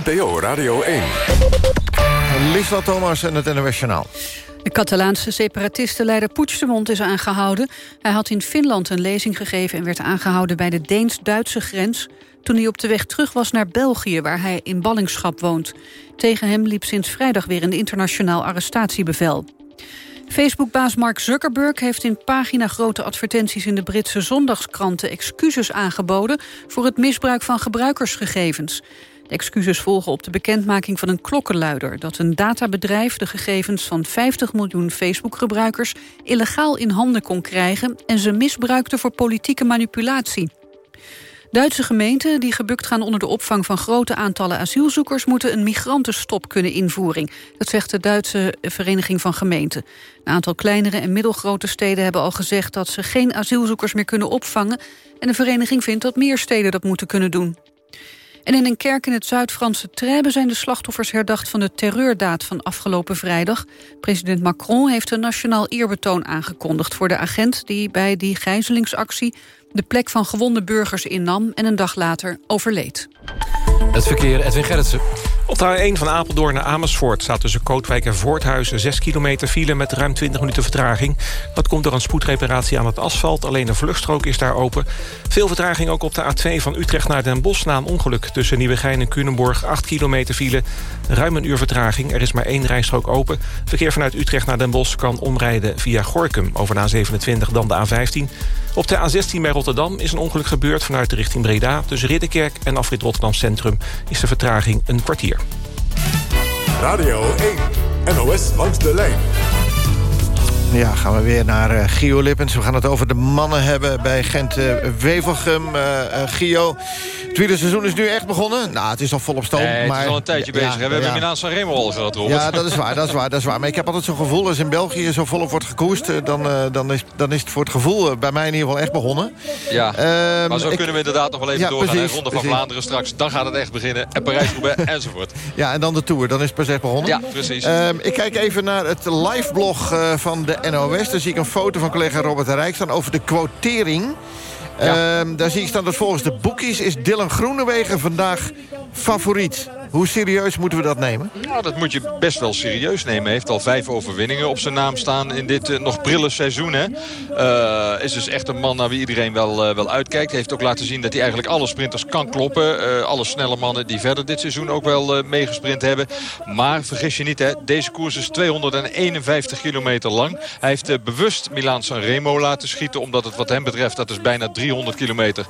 NPO Radio 1. Liesla Thomas en het NOS Journaal. De Catalaanse separatistenleider Puigdemont is aangehouden. Hij had in Finland een lezing gegeven en werd aangehouden bij de Deens-Duitse grens... toen hij op de weg terug was naar België, waar hij in ballingschap woont. Tegen hem liep sinds vrijdag weer een internationaal arrestatiebevel. Facebookbaas Mark Zuckerberg heeft in pagina-grote advertenties... in de Britse zondagskranten excuses aangeboden... voor het misbruik van gebruikersgegevens. Excuses volgen op de bekendmaking van een klokkenluider... dat een databedrijf de gegevens van 50 miljoen Facebook-gebruikers... illegaal in handen kon krijgen en ze misbruikte voor politieke manipulatie. Duitse gemeenten die gebukt gaan onder de opvang van grote aantallen asielzoekers moeten een migrantenstop kunnen invoeren. Dat zegt de Duitse Vereniging van Gemeenten. Een aantal kleinere en middelgrote steden hebben al gezegd dat ze geen asielzoekers meer kunnen opvangen. En de vereniging vindt dat meer steden dat moeten kunnen doen. En in een kerk in het Zuid-Franse Trèbes zijn de slachtoffers herdacht van de terreurdaad van afgelopen vrijdag. President Macron heeft een nationaal eerbetoon aangekondigd voor de agent die bij die gijzelingsactie de plek van gewonde burgers innam en een dag later overleed. Het verkeer, Edwin Gerritsen. Op de A1 van Apeldoorn naar Amersfoort staat tussen Kootwijk en Voorthuizen 6 kilometer file met ruim 20 minuten vertraging. Dat komt door een spoedreparatie aan het asfalt. Alleen de vluchtstrook is daar open. Veel vertraging ook op de A2 van Utrecht naar Den Bosch na een ongeluk. Tussen Nieuwegein en Culemborg 8 kilometer file. Ruim een uur vertraging. Er is maar één rijstrook open. Verkeer vanuit Utrecht naar Den Bosch kan omrijden via Gorkum over de A27 dan de A15. Op de A16 bij Rotterdam is een ongeluk gebeurd vanuit de richting Breda. Tussen Ridderkerk en Afrit Rotterdam Centrum is de vertraging een kwartier. Radio 1, NOS langs de lijn. Ja, gaan we weer naar uh, Gio Lippens. We gaan het over de mannen hebben bij Gent-Wevelgem. Uh, uh, Gio, het tweede seizoen is nu echt begonnen. Nou, het is al volop stoom. Nee, maar, het is al een tijdje ja, bezig. We ja, hebben Milaan Sanremo al gehad, Robert. Ja, dat is waar, dat is waar, dat is waar. Maar ik heb altijd zo'n gevoel, als in België zo volop wordt gekoerst... dan, dan, is, dan is het voor het gevoel bij mij in ieder geval echt begonnen. Ja, Ehm, maar zo ik- kunnen we inderdaad nog wel even Ja, doorgaan. precies? Ronde van precies. Vlaanderen straks, dan gaat het echt beginnen. En Parijs-Roubaix enzovoort. Ja, en dan de Tour, dan is het pas echt begonnen. Ja, precies. Ehm, ik kijk even naar het liveblog eh, van de NOS. Daar zie ik een foto van collega Robert de Rijk staan over de quotering. Ehm, daar zie ik staan dat volgens de boekies is Dylan Groenewegen vandaag favoriet. Hoe serieus moeten we dat nemen? Nou, dat moet je best wel serieus nemen. Hij heeft al vijf overwinningen op zijn naam staan in dit eh, nog prille seizoen. Hè. Eh, is dus echt een man naar wie iedereen wel, eh, wel uitkijkt. Heeft ook laten zien dat hij eigenlijk alle sprinters kan kloppen. Alle snelle mannen die verder dit seizoen ook wel meegesprint hebben. Maar vergis je niet, hè, deze koers is 251 kilometer lang. Hij heeft bewust Milaan Sanremo laten schieten. Omdat het wat hem betreft, dat is bijna 300 kilometer,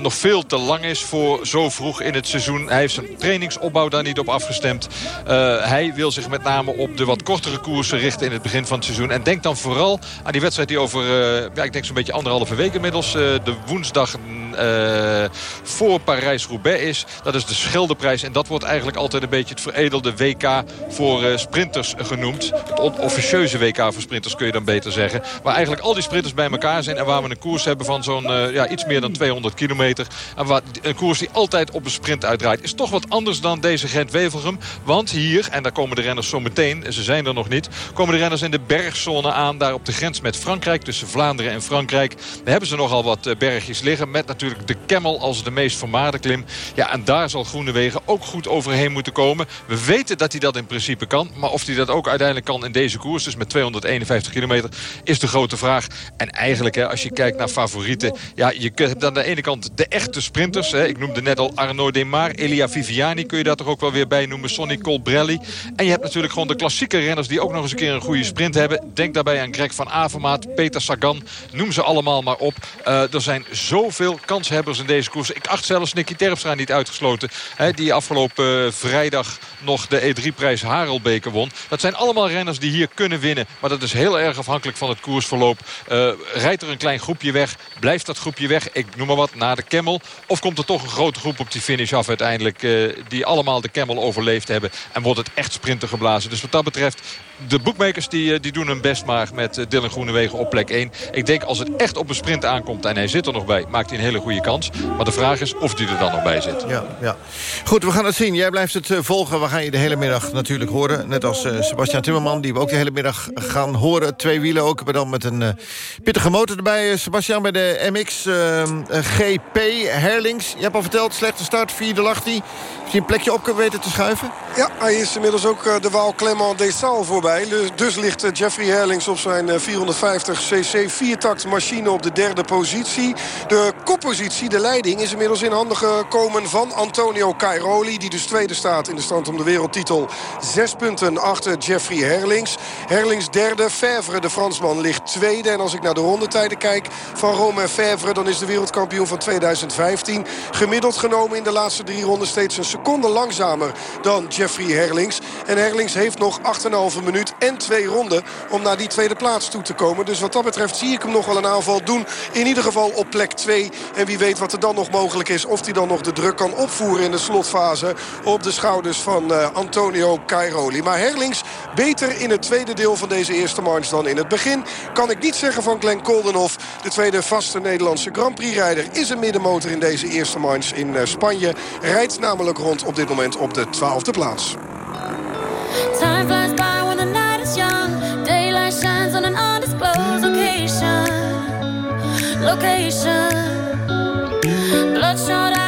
nog veel te lang is voor zo vroeg in het seizoen. Hij heeft zijn trainingsopbouw daar niet op afgestemd. Eh, hij wil zich met name op de wat kortere koersen richten in het begin van het seizoen. En denk dan vooral aan die wedstrijd die over, eh, ja, ik denk zo'n beetje anderhalve week inmiddels, eh, de woensdag eh, voor Parijs-Roubaix is. Dat is de Scheldeprijs. En dat wordt eigenlijk altijd een beetje het veredelde WK voor eh, sprinters genoemd. Het officieuze WK voor sprinters kun je dan beter zeggen. Waar eigenlijk al die sprinters bij elkaar zijn. En waar we een koers hebben van zo'n eh, ja, iets meer dan 200 kilometer. En een koers die altijd op een sprint uitdraait. Is toch wat anders dan deze Gent-Wevelgem. Want hier, en daar komen de renners zo meteen. Ze zijn er nog niet. Komen de renners in de bergzone aan. Daar op de grens met Frankrijk. Tussen Vlaanderen en Frankrijk. Daar hebben ze nogal wat bergjes liggen. Met natuurlijk de Kemmel als de meest vermaarde klim. Ja, en daar zal Groenewegen ook goed overheen moeten komen. We weten dat hij dat in principe kan. Maar of hij dat ook uiteindelijk kan in deze koers... dus met 251 kilometer, is de grote vraag. En eigenlijk, hè, als je kijkt naar favorieten... ja, je hebt aan de ene kant de echte sprinters. Hè. Ik noemde net al Arnaud Demar, Elia Viviani... kun je daar toch ook wel weer bij noemen, Sonny Colbrelli. En je hebt natuurlijk gewoon de klassieke renners... die ook nog eens een keer een goede sprint hebben. Denk daarbij aan Greg van Avermaat, Peter Sagan. Noem ze allemaal maar op. Uh, er zijn zoveel kanshebbers in deze koers. Ik acht zelfs Nicky Terpstra niet uitgesloten. Hè, die afgelopen uh, vrijdag nog de E3-prijs Harelbeke won. Dat zijn allemaal renners die hier kunnen winnen. Maar dat is heel erg afhankelijk van het koersverloop. Uh, rijdt er een klein groepje weg? Blijft dat groepje weg? Ik noem maar wat, naar de Kemmel. Of komt er toch een grote groep op die finish af uiteindelijk... die allemaal de Kemmel overleefd hebben. En wordt het echt sprinter geblazen. Dus wat dat betreft de boekmakers die, die doen hun best maar met Dylan Groenewegen op plek 1. Ik denk als het echt op een sprint aankomt en hij zit er nog bij... maakt hij een hele goede kans. Maar de vraag is of hij er dan nog bij zit. Ja, ja. Goed, we gaan het zien. Jij blijft het volgen. We gaan je de hele middag natuurlijk horen. Net als uh, Sebastian Timmerman, die we ook de hele middag gaan horen. Twee wielen ook, maar dan met een uh, pittige motor erbij. Uh, Sebastian bij de MX GP Herlings. Je hebt al verteld, slechte start, vierde lag hij. Hij een plekje op kunnen weten te schuiven? Ja, hij is inmiddels ook de Waal Clement Desal voorbij. Dus, dus ligt Jeffrey Herlings op zijn 450 cc viertakt machine op de derde positie. De koppositie, de leiding, is inmiddels in handen gekomen van Antonio Cairoli. Die dus tweede staat in de stand om de wereldtitel. Zes punten achter Jeffrey Herlings. Herlings derde. Favre, de Fransman, ligt tweede. En als ik naar de rondetijden kijk van Romain Favre... dan is de wereldkampioen van 2015 gemiddeld genomen in de laatste drie ronden... steeds een seconde langzamer dan Jeffrey Herlings. En Herlings heeft nog 8,5 en twee ronden om naar die tweede plaats toe te komen. Dus wat dat betreft zie ik hem nog wel een aanval doen. In ieder geval op plek 2. En wie weet wat er dan nog mogelijk is. Of hij dan nog de druk kan opvoeren in de slotfase op de schouders van uh, Antonio Cairoli. Maar Herlings beter in het tweede deel van deze eerste march dan in het begin. Kan ik niet zeggen van Glenn Koldenhoff. De tweede vaste Nederlandse Grand Prix-rijder is een middenmotor in deze eerste march in uh, Spanje. Rijdt namelijk rond op dit moment op de twaalfde plaats. exposed location, location, bloodshot.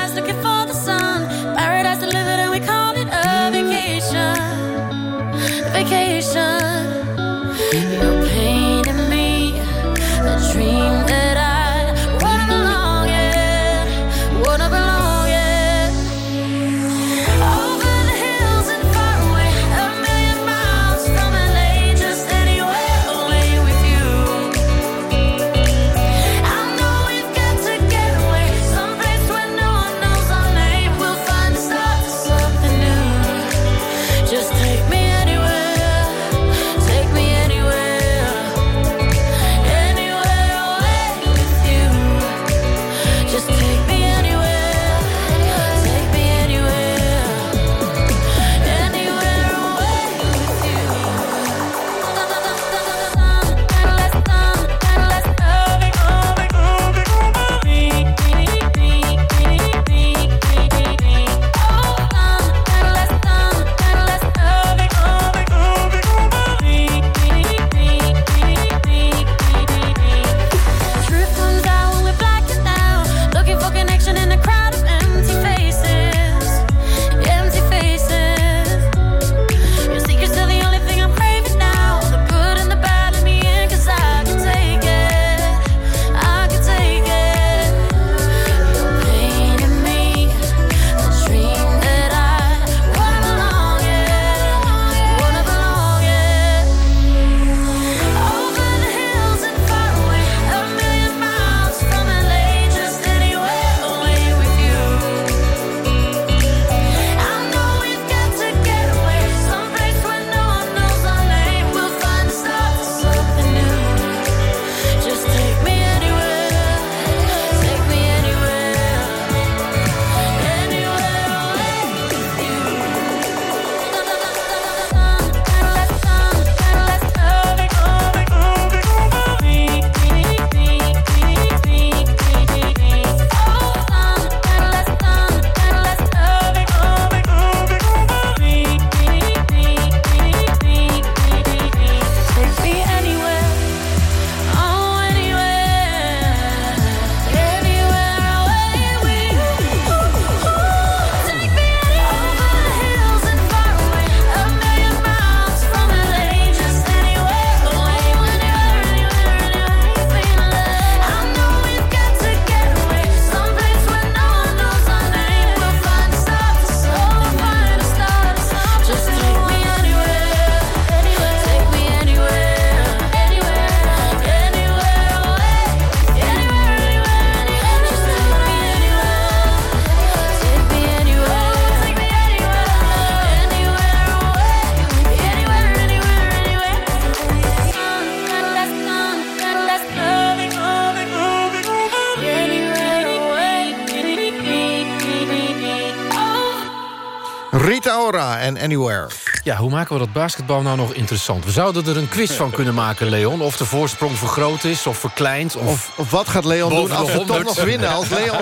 Maken we dat basketbal nou nog interessant? We zouden er een quiz van kunnen maken, Leon. Of de voorsprong vergroot is, of verkleind. Of, Of, of wat gaat Leon doen als de we toch 100? nog winnen? Als Leon,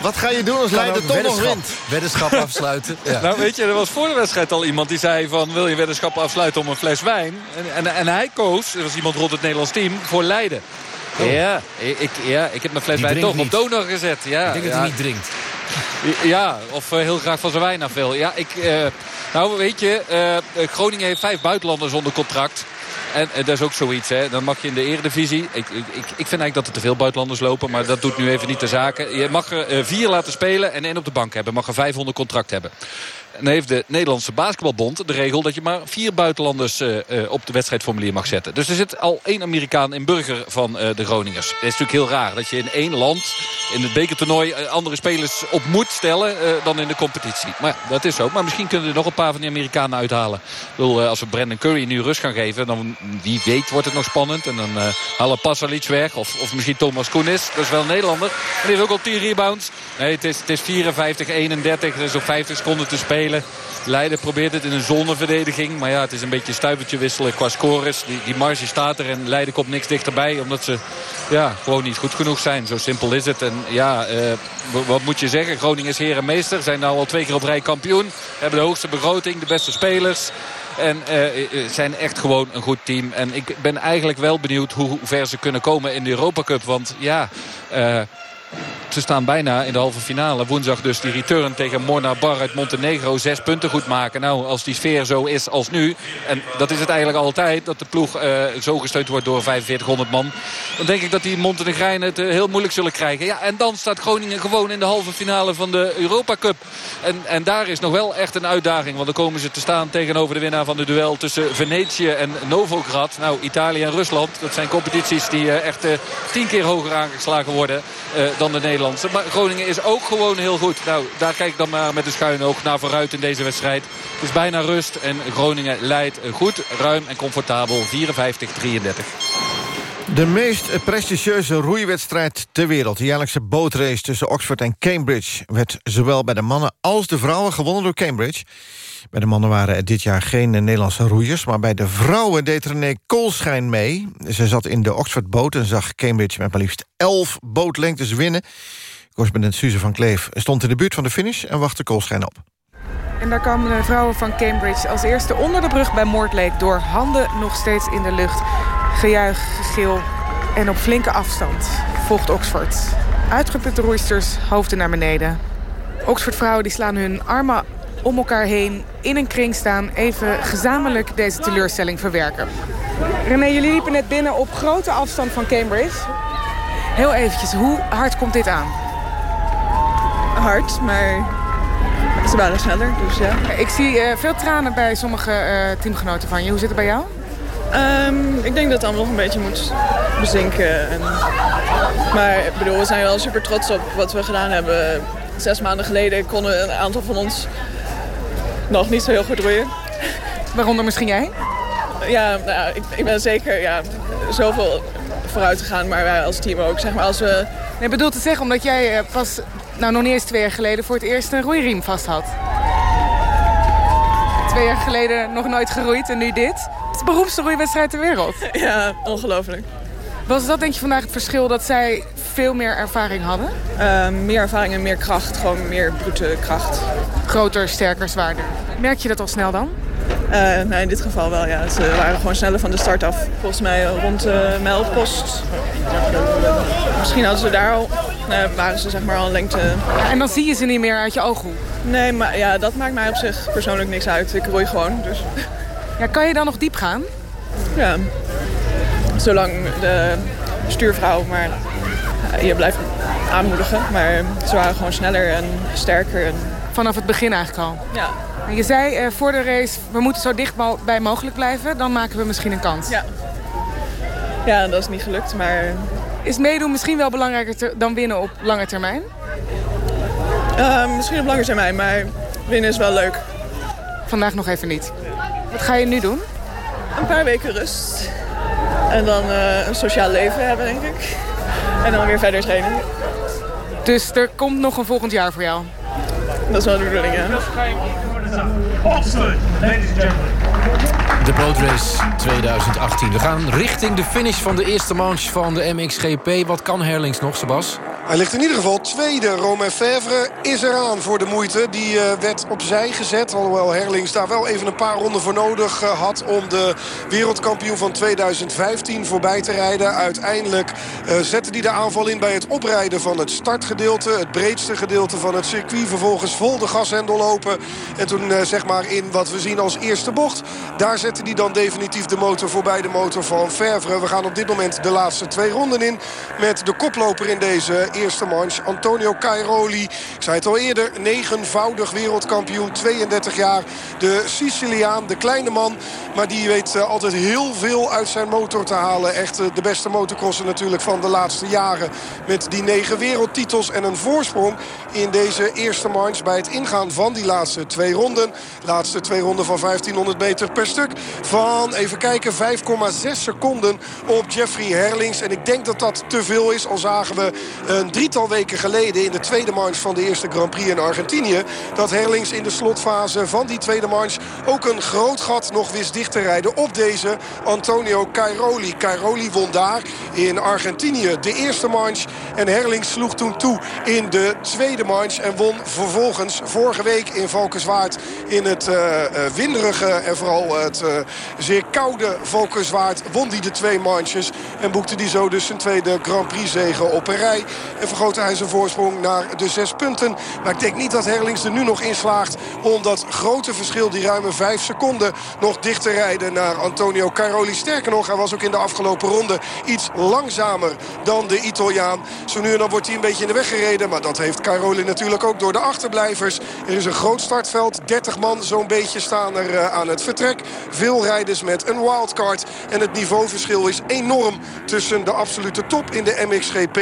wat ga je doen als Leiden toch nog weddenschap- wint? Weddenschap afsluiten. Ja. Nou weet je, er was voor de wedstrijd al iemand die zei van... wil je weddenschappen afsluiten om een fles wijn? En, en, en hij koos, er was iemand rond het Nederlands team, voor Leiden. Ja, ik, ja, ik heb mijn fles Die wijn toch op donor gezet. Ja, Ik denk dat ja. hij niet drinkt. Ja, of eh, heel graag van zijn wijn af wil. Ja, ik, eh, nou weet je, eh, Groningen heeft vijf buitenlanders onder contract. En eh, dat is ook zoiets, hè. Dan mag je in de eredivisie... Ik, ik, ik vind eigenlijk dat er te veel buitenlanders lopen... maar dat doet nu even niet de zaken. Je mag er vier laten spelen en één op de bank hebben. Mag er 500 contract hebben. En heeft de Nederlandse basketbalbond de regel... dat je maar vier buitenlanders eh, eh, op de wedstrijdformulier mag zetten. Dus er zit al één Amerikaan in burger van eh, de Groningers. Het is natuurlijk heel raar dat je in één land... in het bekertoernooi andere spelers op moet stellen... dan in de competitie. Maar ja, dat is zo. Maar misschien kunnen er nog een paar van die Amerikanen uithalen. Ik bedoel, als we Brandon Curry nu rust gaan geven... dan wie weet wordt het nog spannend. En dan halen Pasalic weg. Of, of misschien Thomas Koenis. Dat is wel een Nederlander. En die heeft ook al 10 rebounds. Nee, het is, het is 54-31. Er is op 50 seconden te spelen. Leiden probeert het in een zoneverdediging. Maar ja, het is een beetje stuivertje wisselen qua scores. Die, die marge staat er en Leiden komt niks dichterbij. Omdat ze ja, gewoon niet goed genoeg zijn. Zo simpel is het. En ja, eh, wat moet je zeggen? Groningen is heer en meester. Zijn nou al twee keer op rij kampioen. Hebben de hoogste begroting, de beste spelers. En eh, zijn echt gewoon een goed team. En ik ben eigenlijk wel benieuwd hoe ver ze kunnen komen in de Europa Cup. Want ja... ze staan bijna in de halve finale. Woensdag dus die return tegen Morna Bar uit Montenegro. Zes punten goed maken. Nou, als die sfeer zo is als nu. En dat is het eigenlijk altijd. Dat de ploeg eh, zo gesteund wordt door 4500 man. Dan denk ik dat die Montenegrijnen het eh, heel moeilijk zullen krijgen. Ja, en dan staat Groningen gewoon in de halve finale van de Europa Cup. En, en daar is nog wel echt een uitdaging. Want dan komen ze te staan tegenover de winnaar van de duel tussen Venetië en Novograd. Nou, Italië en Rusland. Dat zijn competities die eh, echt tien keer hoger aangeslagen worden dan de Nederlandse. Maar Groningen is ook gewoon heel goed. Nou, daar kijk ik dan maar met een schuine oog naar vooruit in deze wedstrijd. Het is bijna rust en Groningen leidt goed, ruim en comfortabel 54-33. De meest prestigieuze roeiwedstrijd ter wereld... de jaarlijkse bootrace tussen Oxford en Cambridge... werd zowel bij de mannen als de vrouwen gewonnen door Cambridge. Bij de mannen waren er dit jaar geen Nederlandse roeiers... maar bij de vrouwen deed René Koolschijn mee. Ze zat in de Oxford-boot en zag Cambridge met maar liefst 11 bootlengtes winnen. Correspondent Suze van Kleef stond in de buurt van de finish... en wachtte Koolschijn op. En daar kwamen de vrouwen van Cambridge als eerste onder de brug bij Moordlake... door handen nog steeds in de lucht. Gejuich, gegil en op flinke afstand volgt Oxford. Uitgeputte roeisters, hoofden naar beneden. Oxford-vrouwen slaan hun armen om elkaar heen... in een kring staan, even gezamenlijk deze teleurstelling verwerken. René, jullie liepen net binnen op grote afstand van Cambridge. Heel eventjes, hoe hard komt dit aan? Hard, maar ze waren sneller, dus ja. Ik zie eh, veel tranen bij sommige eh, teamgenoten van je. Hoe zit het bij jou? Ehm, ik denk dat het allemaal nog een beetje moet bezinken. En... Maar ik bedoel, we zijn wel super trots op wat we gedaan hebben. Zes maanden geleden konden een aantal van ons nog niet zo heel goed roeien. Waaronder misschien jij? Ja, nou, ja, ik, ik ben zeker ja, zoveel vooruit gegaan, maar wij als team ook. Zeg maar, als we... Nee, bedoel te zeggen omdat jij eh, pas, nou nog niet eens twee jaar geleden... voor het eerst een roeiriem vast had. Twee jaar geleden nog nooit geroeid en nu dit. Het is de beroemdste roeiwedstrijd ter wereld. Ja, ongelooflijk. Was dat denk je vandaag het verschil dat zij veel meer ervaring hadden? Ehm, meer ervaring en meer kracht, gewoon meer brute kracht. Groter, sterker, zwaarder. Merk je dat al snel dan? Eh, nee, in dit geval wel, ja. Ze waren gewoon sneller van de start af. Volgens mij rond de mijlpost. Misschien hadden ze daar al... Nee, waren ze zeg maar al een lengte... En dan zie je ze niet meer uit je ooghoek? Nee, maar ja, dat maakt mij op zich persoonlijk niks uit. Ik roei gewoon, dus... Ja, kan je dan nog diep gaan? Ja. Zolang de stuurvrouw, maar ja, je blijft aanmoedigen. Maar ze waren gewoon sneller en sterker. En... Vanaf het begin eigenlijk al? Ja. Je zei eh, voor de race, we moeten zo dichtbij mogelijk blijven. Dan maken we misschien een kans. Ja. Ja, dat is niet gelukt, maar... Is meedoen misschien wel belangrijker dan winnen op lange termijn? Eh, misschien op lange termijn, maar winnen is wel leuk. Vandaag nog even niet. Wat ga je nu doen? Een paar weken rust. En dan eh, een sociaal leven hebben, denk ik. En dan weer verder trainen. Dus er komt nog een volgend jaar voor jou? Dat is wel de bedoeling, ja. De bootrace 2018. We gaan richting de finish van de eerste manche van de MXGP. Wat kan Herlings nog, Sebas? Hij ligt in ieder geval tweede. Romain Fèvre is eraan voor de moeite. Die uh, werd opzij gezet. Alhoewel Herlings daar wel even een paar ronden voor nodig uh, had... om de wereldkampioen van 2015 voorbij te rijden. Uiteindelijk uh, zette hij de aanval in bij het oprijden van het startgedeelte. Het breedste gedeelte van het circuit. Vervolgens vol de gashendel open. En toen zeg maar in wat we zien als eerste bocht. Daar zette hij dan definitief de motor voorbij de motor van Fèvre. We gaan op dit moment de laatste twee ronden in. Met de koploper in deze eerste manche. Antonio Cairoli, ik zei het al eerder, negenvoudig wereldkampioen, 32 jaar. De Siciliaan, de kleine man, maar die weet uh, altijd heel veel uit zijn motor te halen. Echt uh, de beste motocrosser natuurlijk van de laatste jaren. Met die negen wereldtitels en een voorsprong in deze eerste manche bij het ingaan van die laatste twee ronden. Laatste twee ronden van 1500 meter per stuk. Van, even kijken, 5,6 seconden op Jeffrey Herlings. En ik denk dat dat te veel is. Al zagen we een drietal weken geleden in de tweede manche van de eerste Grand Prix in Argentinië. Dat Herlings in de slotfase van die tweede manche ook een groot gat nog wist dicht te rijden op deze Antonio Cairoli. Cairoli won daar in Argentinië de eerste manche. En Herlings sloeg toen toe in de tweede manche. En won vervolgens vorige week in Valkenswaard in het uh, uh, winderige en vooral het uh, zeer koude Valkenswaard. Won hij de twee manches en boekte hij zo dus zijn tweede Grand Prix zegen op een rij. En vergrootte hij zijn voorsprong naar de zes punten. Maar ik denk niet dat Herlings er nu nog in slaagt... om dat grote verschil, die ruime vijf seconden... nog dicht te rijden naar Antonio Cairoli. Sterker nog, hij was ook in de afgelopen ronde iets langzamer dan de Italiaan. Zo nu en dan wordt hij een beetje in de weg gereden. Maar dat heeft Cairoli natuurlijk ook door de achterblijvers. Er is een groot startveld. 30 man zo'n beetje staan er uh, aan het vertrek. Veel rijders met een wildcard. En het niveauverschil is enorm tussen de absolute top in de MXGP...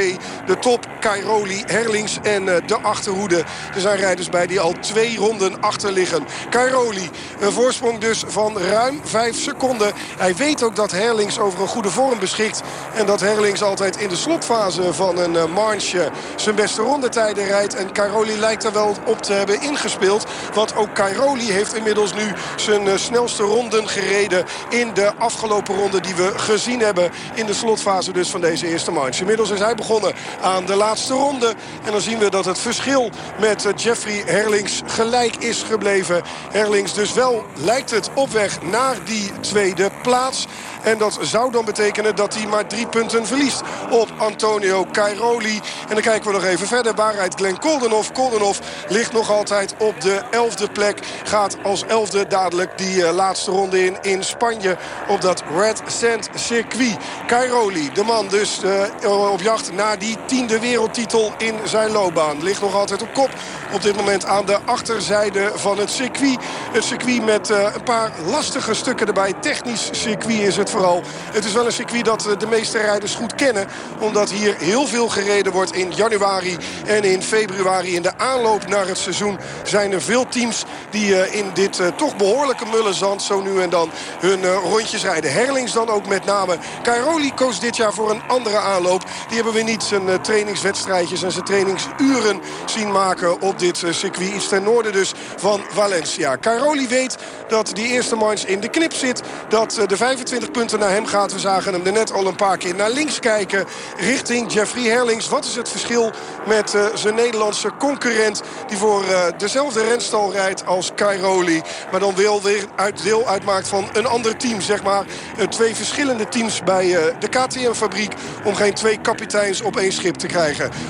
de top Cairoli, Herlings en uh, de achterhoede. Er zijn rijders bij die al twee ronden achter liggen. Cairoli, een voorsprong dus van ruim vijf seconden. Hij weet ook dat Herlings over een goede vorm beschikt. En dat Herlings altijd in de slotfase van een uh, marge zijn beste rondetijden rijdt. En Cairoli lijkt er wel op te hebben ingespeeld. Want ook Cairoli heeft inmiddels nu zijn uh, snelste ronden gereden... in de afgelopen ronde die we gezien hebben in de slotfase dus van deze eerste marge. Inmiddels is hij begonnen aan de laatste ronde. En dan zien we dat het verschil met Jeffrey Herlings gelijk is gebleven. Herlings dus wel, lijkt het, op weg naar die tweede plaats. En dat zou dan betekenen dat hij maar drie punten verliest op Antonio Cairoli. En dan kijken we nog even verder. Waar rijdt Glenn Koldenhoff? Koldenhoff ligt nog altijd op de elfde plek. Gaat als elfde dadelijk die uh, laatste ronde in in Spanje. Op dat Red Sand circuit. Cairoli, de man dus uh, op jacht naar die tiende wereldtitel in zijn loopbaan. Ligt nog altijd op kop. Op dit moment aan de achterzijde van het circuit. Het circuit met uh, een paar lastige stukken erbij. Technisch circuit is het vooral. Het is wel een circuit dat de meeste rijders goed kennen. Omdat hier heel veel gereden wordt in januari en in februari. In de aanloop naar het seizoen zijn er veel teams die uh, in dit toch behoorlijke mullenzand zo nu en dan hun rondjes rijden. Herlings dan ook met name. Cairoli koos dit jaar voor een andere aanloop. Die hebben we niet zijn trainingswedstrijdjes en zijn trainingsuren zien maken op dit circuit. Iets ten noorden dus van Valencia. Cairoli weet dat die eerste manche in de knip zit. Dat de 25 punten naar hem gaat. We zagen hem er net al een paar keer naar links kijken. Richting Jeffrey Herlings. Wat is het verschil met uh, zijn Nederlandse concurrent... die voor dezelfde renstal rijdt als Cairoli. Maar dan wel weer uit deel uitmaakt van een ander team, zeg maar. Twee verschillende teams bij de KTM-fabriek... om geen twee kapiteins op één schip te krijgen.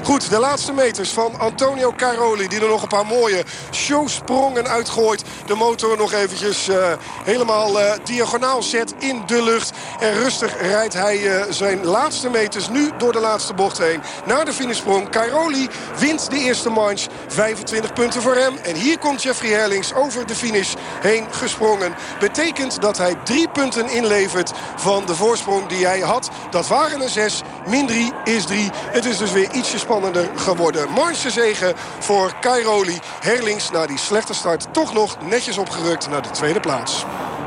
Goed, de laatste meters van Antonio Cairoli... die er nog een paar mooie showsprongen uitgooit. De motor nog eventjes helemaal diagonaal zet in de lucht. En rustig rijdt hij zijn laatste meters nu door de laatste bocht heen. Naar de finishsprong. Cairoli wint de eerste manche. 25 punten voor hem. En hier komt Jeffrey Herlings over de finish heen gesprongen. Betekent dat hij drie punten inlevert van de voorsprong die hij had. Dat waren er zes. Min 3 is 3. Het is dus weer ietsje spannender geworden. Marche zegen voor Cairoli. Herlings na die slechte start toch nog netjes opgerukt naar de tweede plaats.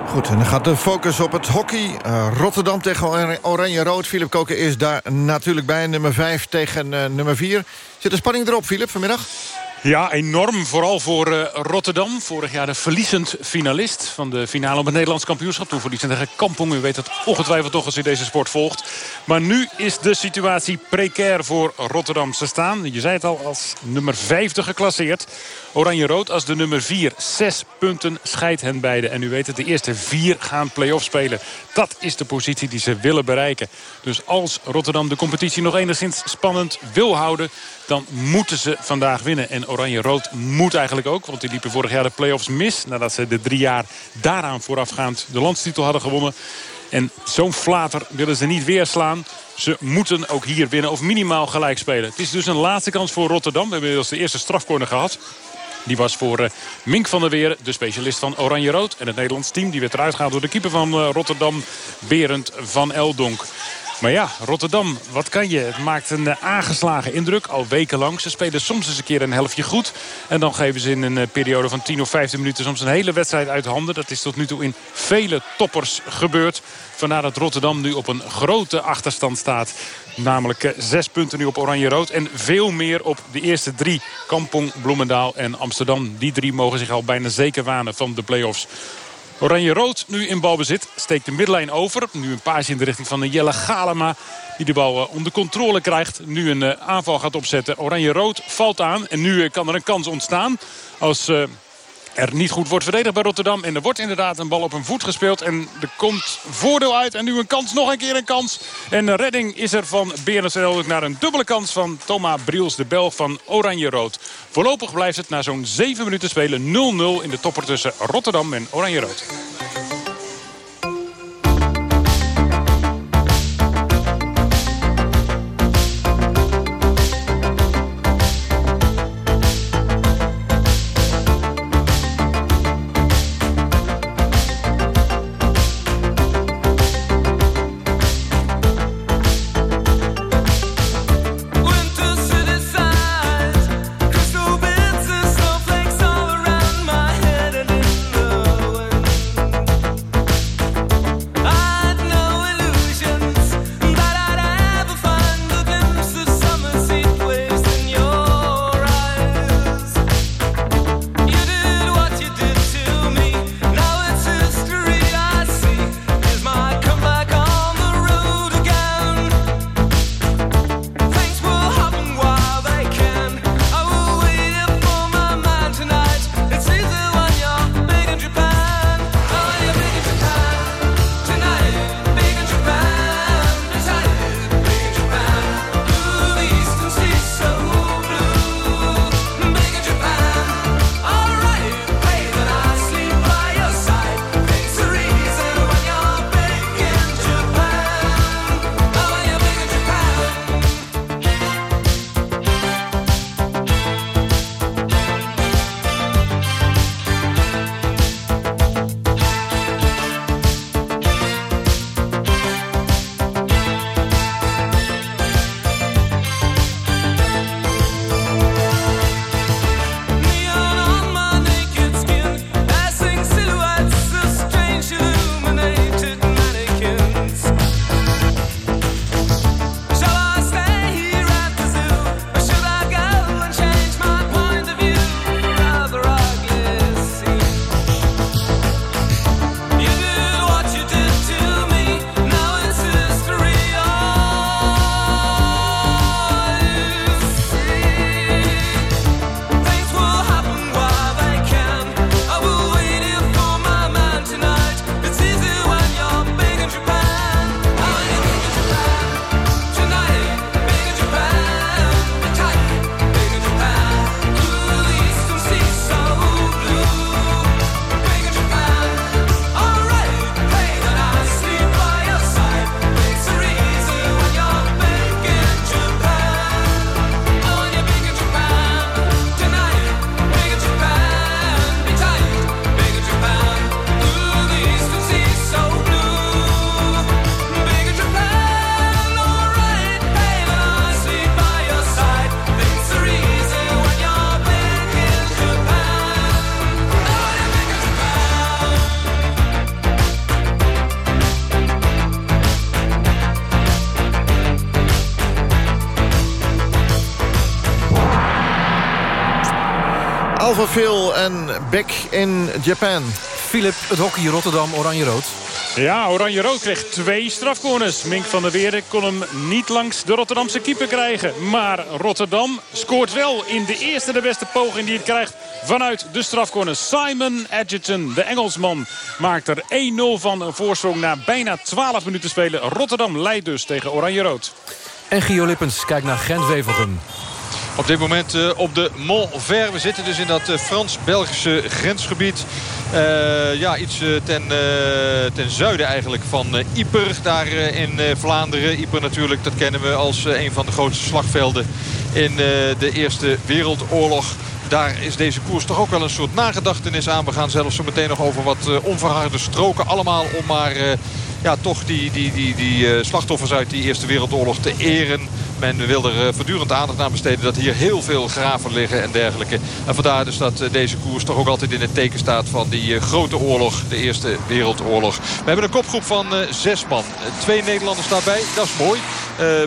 Goed, en dan gaat de focus op het hockey. Uh, Rotterdam tegen Oranje-Rood. Philip Koken is daar natuurlijk bij. Nummer 5 tegen uh, nummer 4. Zit de spanning erop, Philip, vanmiddag? Ja, enorm. Vooral voor uh, Rotterdam. Vorig jaar de verliezend finalist van de finale op het Nederlands kampioenschap. Toen verliest tegen Kampong. U weet het ongetwijfeld toch als u deze sport volgt. Maar nu is de situatie precair voor Rotterdam. Ze staan, je zei het al, als nummer 50 geclasseerd. Oranje-rood als de nummer 4. Zes punten scheidt hen beiden. En u weet het, de eerste vier gaan play-off spelen. Dat is de positie die ze willen bereiken. Dus als Rotterdam de competitie nog enigszins spannend wil houden... dan moeten ze vandaag winnen. En Oranje-rood moet eigenlijk ook. Want die liepen vorig jaar de play-offs mis. Nadat ze de drie jaar daaraan voorafgaand de landstitel hadden gewonnen. En zo'n flater willen ze niet weer slaan. Ze moeten ook hier winnen of minimaal gelijk spelen. Het is dus een laatste kans voor Rotterdam. We hebben inmiddels de eerste strafcorner gehad. Die was voor uh, Mink van der Weer, de specialist van Oranje-Rood. En het Nederlands team die werd eruit gehaald door de keeper van uh, Rotterdam, Berend van Eldonk. Maar ja, Rotterdam, wat kan je? Het maakt een uh, aangeslagen indruk, al wekenlang. Ze spelen soms eens een keer een helftje goed. En dan geven ze in een periode van 10 of 15 minuten... soms een hele wedstrijd uit handen. Dat is tot nu toe in vele toppers gebeurd. Vandaar dat Rotterdam nu op een grote achterstand staat. Namelijk zes punten nu op Oranje-Rood. En veel meer op de eerste drie. Kampong, Bloemendaal en Amsterdam. Die drie mogen zich al bijna zeker wanen van de play-offs. Oranje-rood nu in balbezit. Steekt de middenlijn over. Nu een paasje in de richting van Jelle Galema. Die de bal onder controle krijgt. Nu een aanval gaat opzetten. Oranje-rood valt aan. En nu kan er een kans ontstaan. Als er niet goed wordt verdedigd bij Rotterdam. En er wordt inderdaad een bal op een voet gespeeld. En er komt voordeel uit. En nu een kans, nog een keer een kans. En redding is er van Berens naar een dubbele kans van Thomas Briels, de Belg van Oranje-Rood. Voorlopig blijft het na zo'n 7 minuten spelen 0-0 in de topper tussen Rotterdam en Oranje-Rood. Back in Japan. Philip, het hockey Rotterdam, oranje-rood. Ja, Oranje-Rood kreeg twee strafcorners. Mink van der Weerde kon hem niet langs de Rotterdamse keeper krijgen. Maar Rotterdam scoort wel in de eerste de beste poging die het krijgt vanuit de strafcorner. Simon Edgerton, de Engelsman, maakt er 1-0 van een voorsprong na bijna 12 minuten spelen. Rotterdam leidt dus tegen Oranje-Rood. En Gio Lippens kijkt naar Gent-Wevelgem. Op dit moment uh, op de Mont Vert. We zitten dus in dat uh, Frans-Belgische grensgebied. Uh, ja, iets ten, ten zuiden eigenlijk van Yper. Daar in Vlaanderen. Yper natuurlijk, dat kennen we als een van de grootste slagvelden in de Eerste Wereldoorlog daar is deze koers toch ook wel een soort nagedachtenis aan. We gaan zelfs zo meteen nog over wat onverharde stroken. Allemaal om maar ja, toch die, die, die, die slachtoffers uit die Eerste Wereldoorlog te eren. Men wil er voortdurend aandacht aan besteden dat hier heel veel graven liggen en dergelijke. En vandaar dus dat deze koers toch ook altijd in het teken staat van die grote oorlog. De Eerste Wereldoorlog. We hebben een kopgroep van zes man. Twee Nederlanders daarbij, dat is mooi.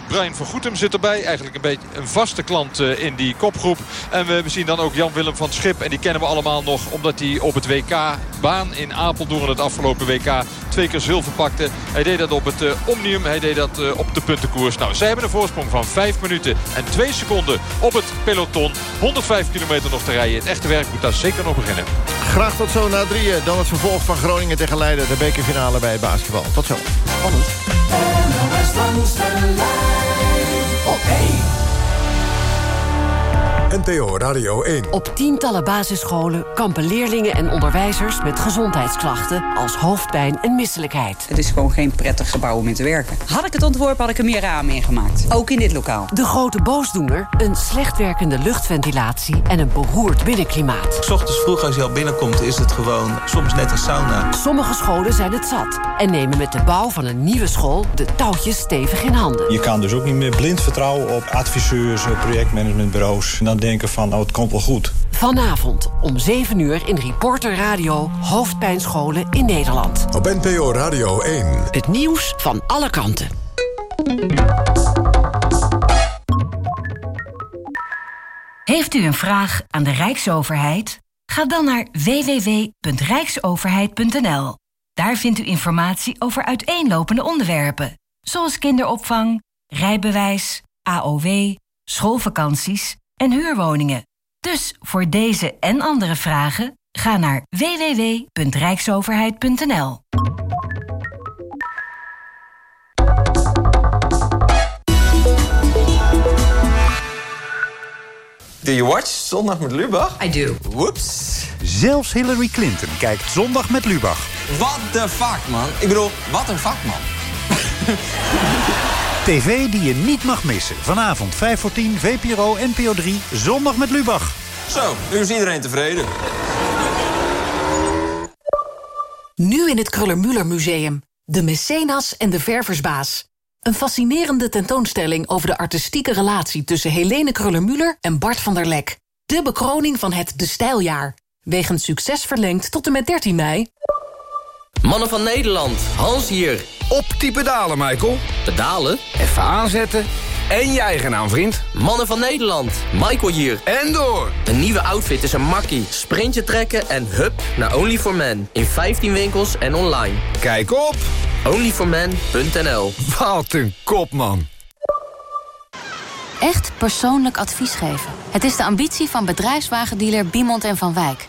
Brian van Goetem zit erbij. Eigenlijk een beetje een vaste klant in die kopgroep. En we zien dan ook Jan-Willem van Schip. En die kennen we allemaal nog omdat hij op het WK-baan in Apeldoorn het afgelopen WK twee keer zilver pakte. Hij deed dat op het uh, Omnium, hij deed dat uh, op de puntenkoers. Nou, zij hebben een voorsprong van 5 minuten en 2 seconden op het peloton. 105 kilometer nog te rijden. Het echte werk moet daar zeker nog beginnen. Graag tot zo na drieën. Dan het vervolg van Groningen tegen Leiden. De bekerfinale bij basketbal. Tot zo. Spannend. Op 1. NPO Radio 1. Op tientallen basisscholen kampen leerlingen en onderwijzers... met gezondheidsklachten als hoofdpijn en misselijkheid. Het is gewoon geen prettig gebouw om in te werken. Had ik het ontworpen, had ik er meer ramen in gemaakt. Ook in dit lokaal. De grote boosdoener, een slecht werkende luchtventilatie... en een beroerd binnenklimaat. S ochtends vroeg als je al binnenkomt is het gewoon soms net een sauna. Sommige scholen zijn het zat en nemen met de bouw van een nieuwe school... de touwtjes stevig in handen. Je kan dus ook niet meer blind vertrouwen op adviseurs, projectmanagementbureaus... en dan denken van, oh, het komt wel goed. Vanavond om 7 uur in Reporter Radio... Hoofdpijnscholen in Nederland. Op NPO Radio 1. Het nieuws van alle kanten. Heeft u een vraag aan de Rijksoverheid? Ga dan naar www.rijksoverheid.nl. Daar vindt u informatie over uiteenlopende onderwerpen... zoals kinderopvang, rijbewijs, AOW, schoolvakanties en huurwoningen. Dus voor deze en andere vragen ga naar www.rijksoverheid.nl. Do you watch Zondag met Lubach? I do. Whoops. Zelfs Hillary Clinton kijkt Zondag met Lubach. What the fuck, man? Ik bedoel, wat een vakman. TV die je niet mag missen. Vanavond 5 voor 10, VPRO, NPO 3, Zondag met Lubach. Zo, nu is iedereen tevreden. Nu in het Kruller-Müller Museum. De Mecenas en de Verversbaas. Een fascinerende tentoonstelling over de artistieke relatie... tussen Helene Kruller-Müller en Bart van der Lek. De bekroning van het De Stijljaar. Wegens succes verlengd tot en met 13 mei. Mannen van Nederland, Hans hier. Op die pedalen, Michael. Pedalen? Even aanzetten. En je eigen naam, vriend. Mannen van Nederland, Michael hier. En door. Een nieuwe outfit is een makkie. Sprintje trekken en hup naar only for men In 15 winkels en online. Kijk op. onlyformen.nl Wat een kop, man. Echt persoonlijk advies geven. Het is de ambitie van bedrijfswagendealer Biemond en Van Wijk.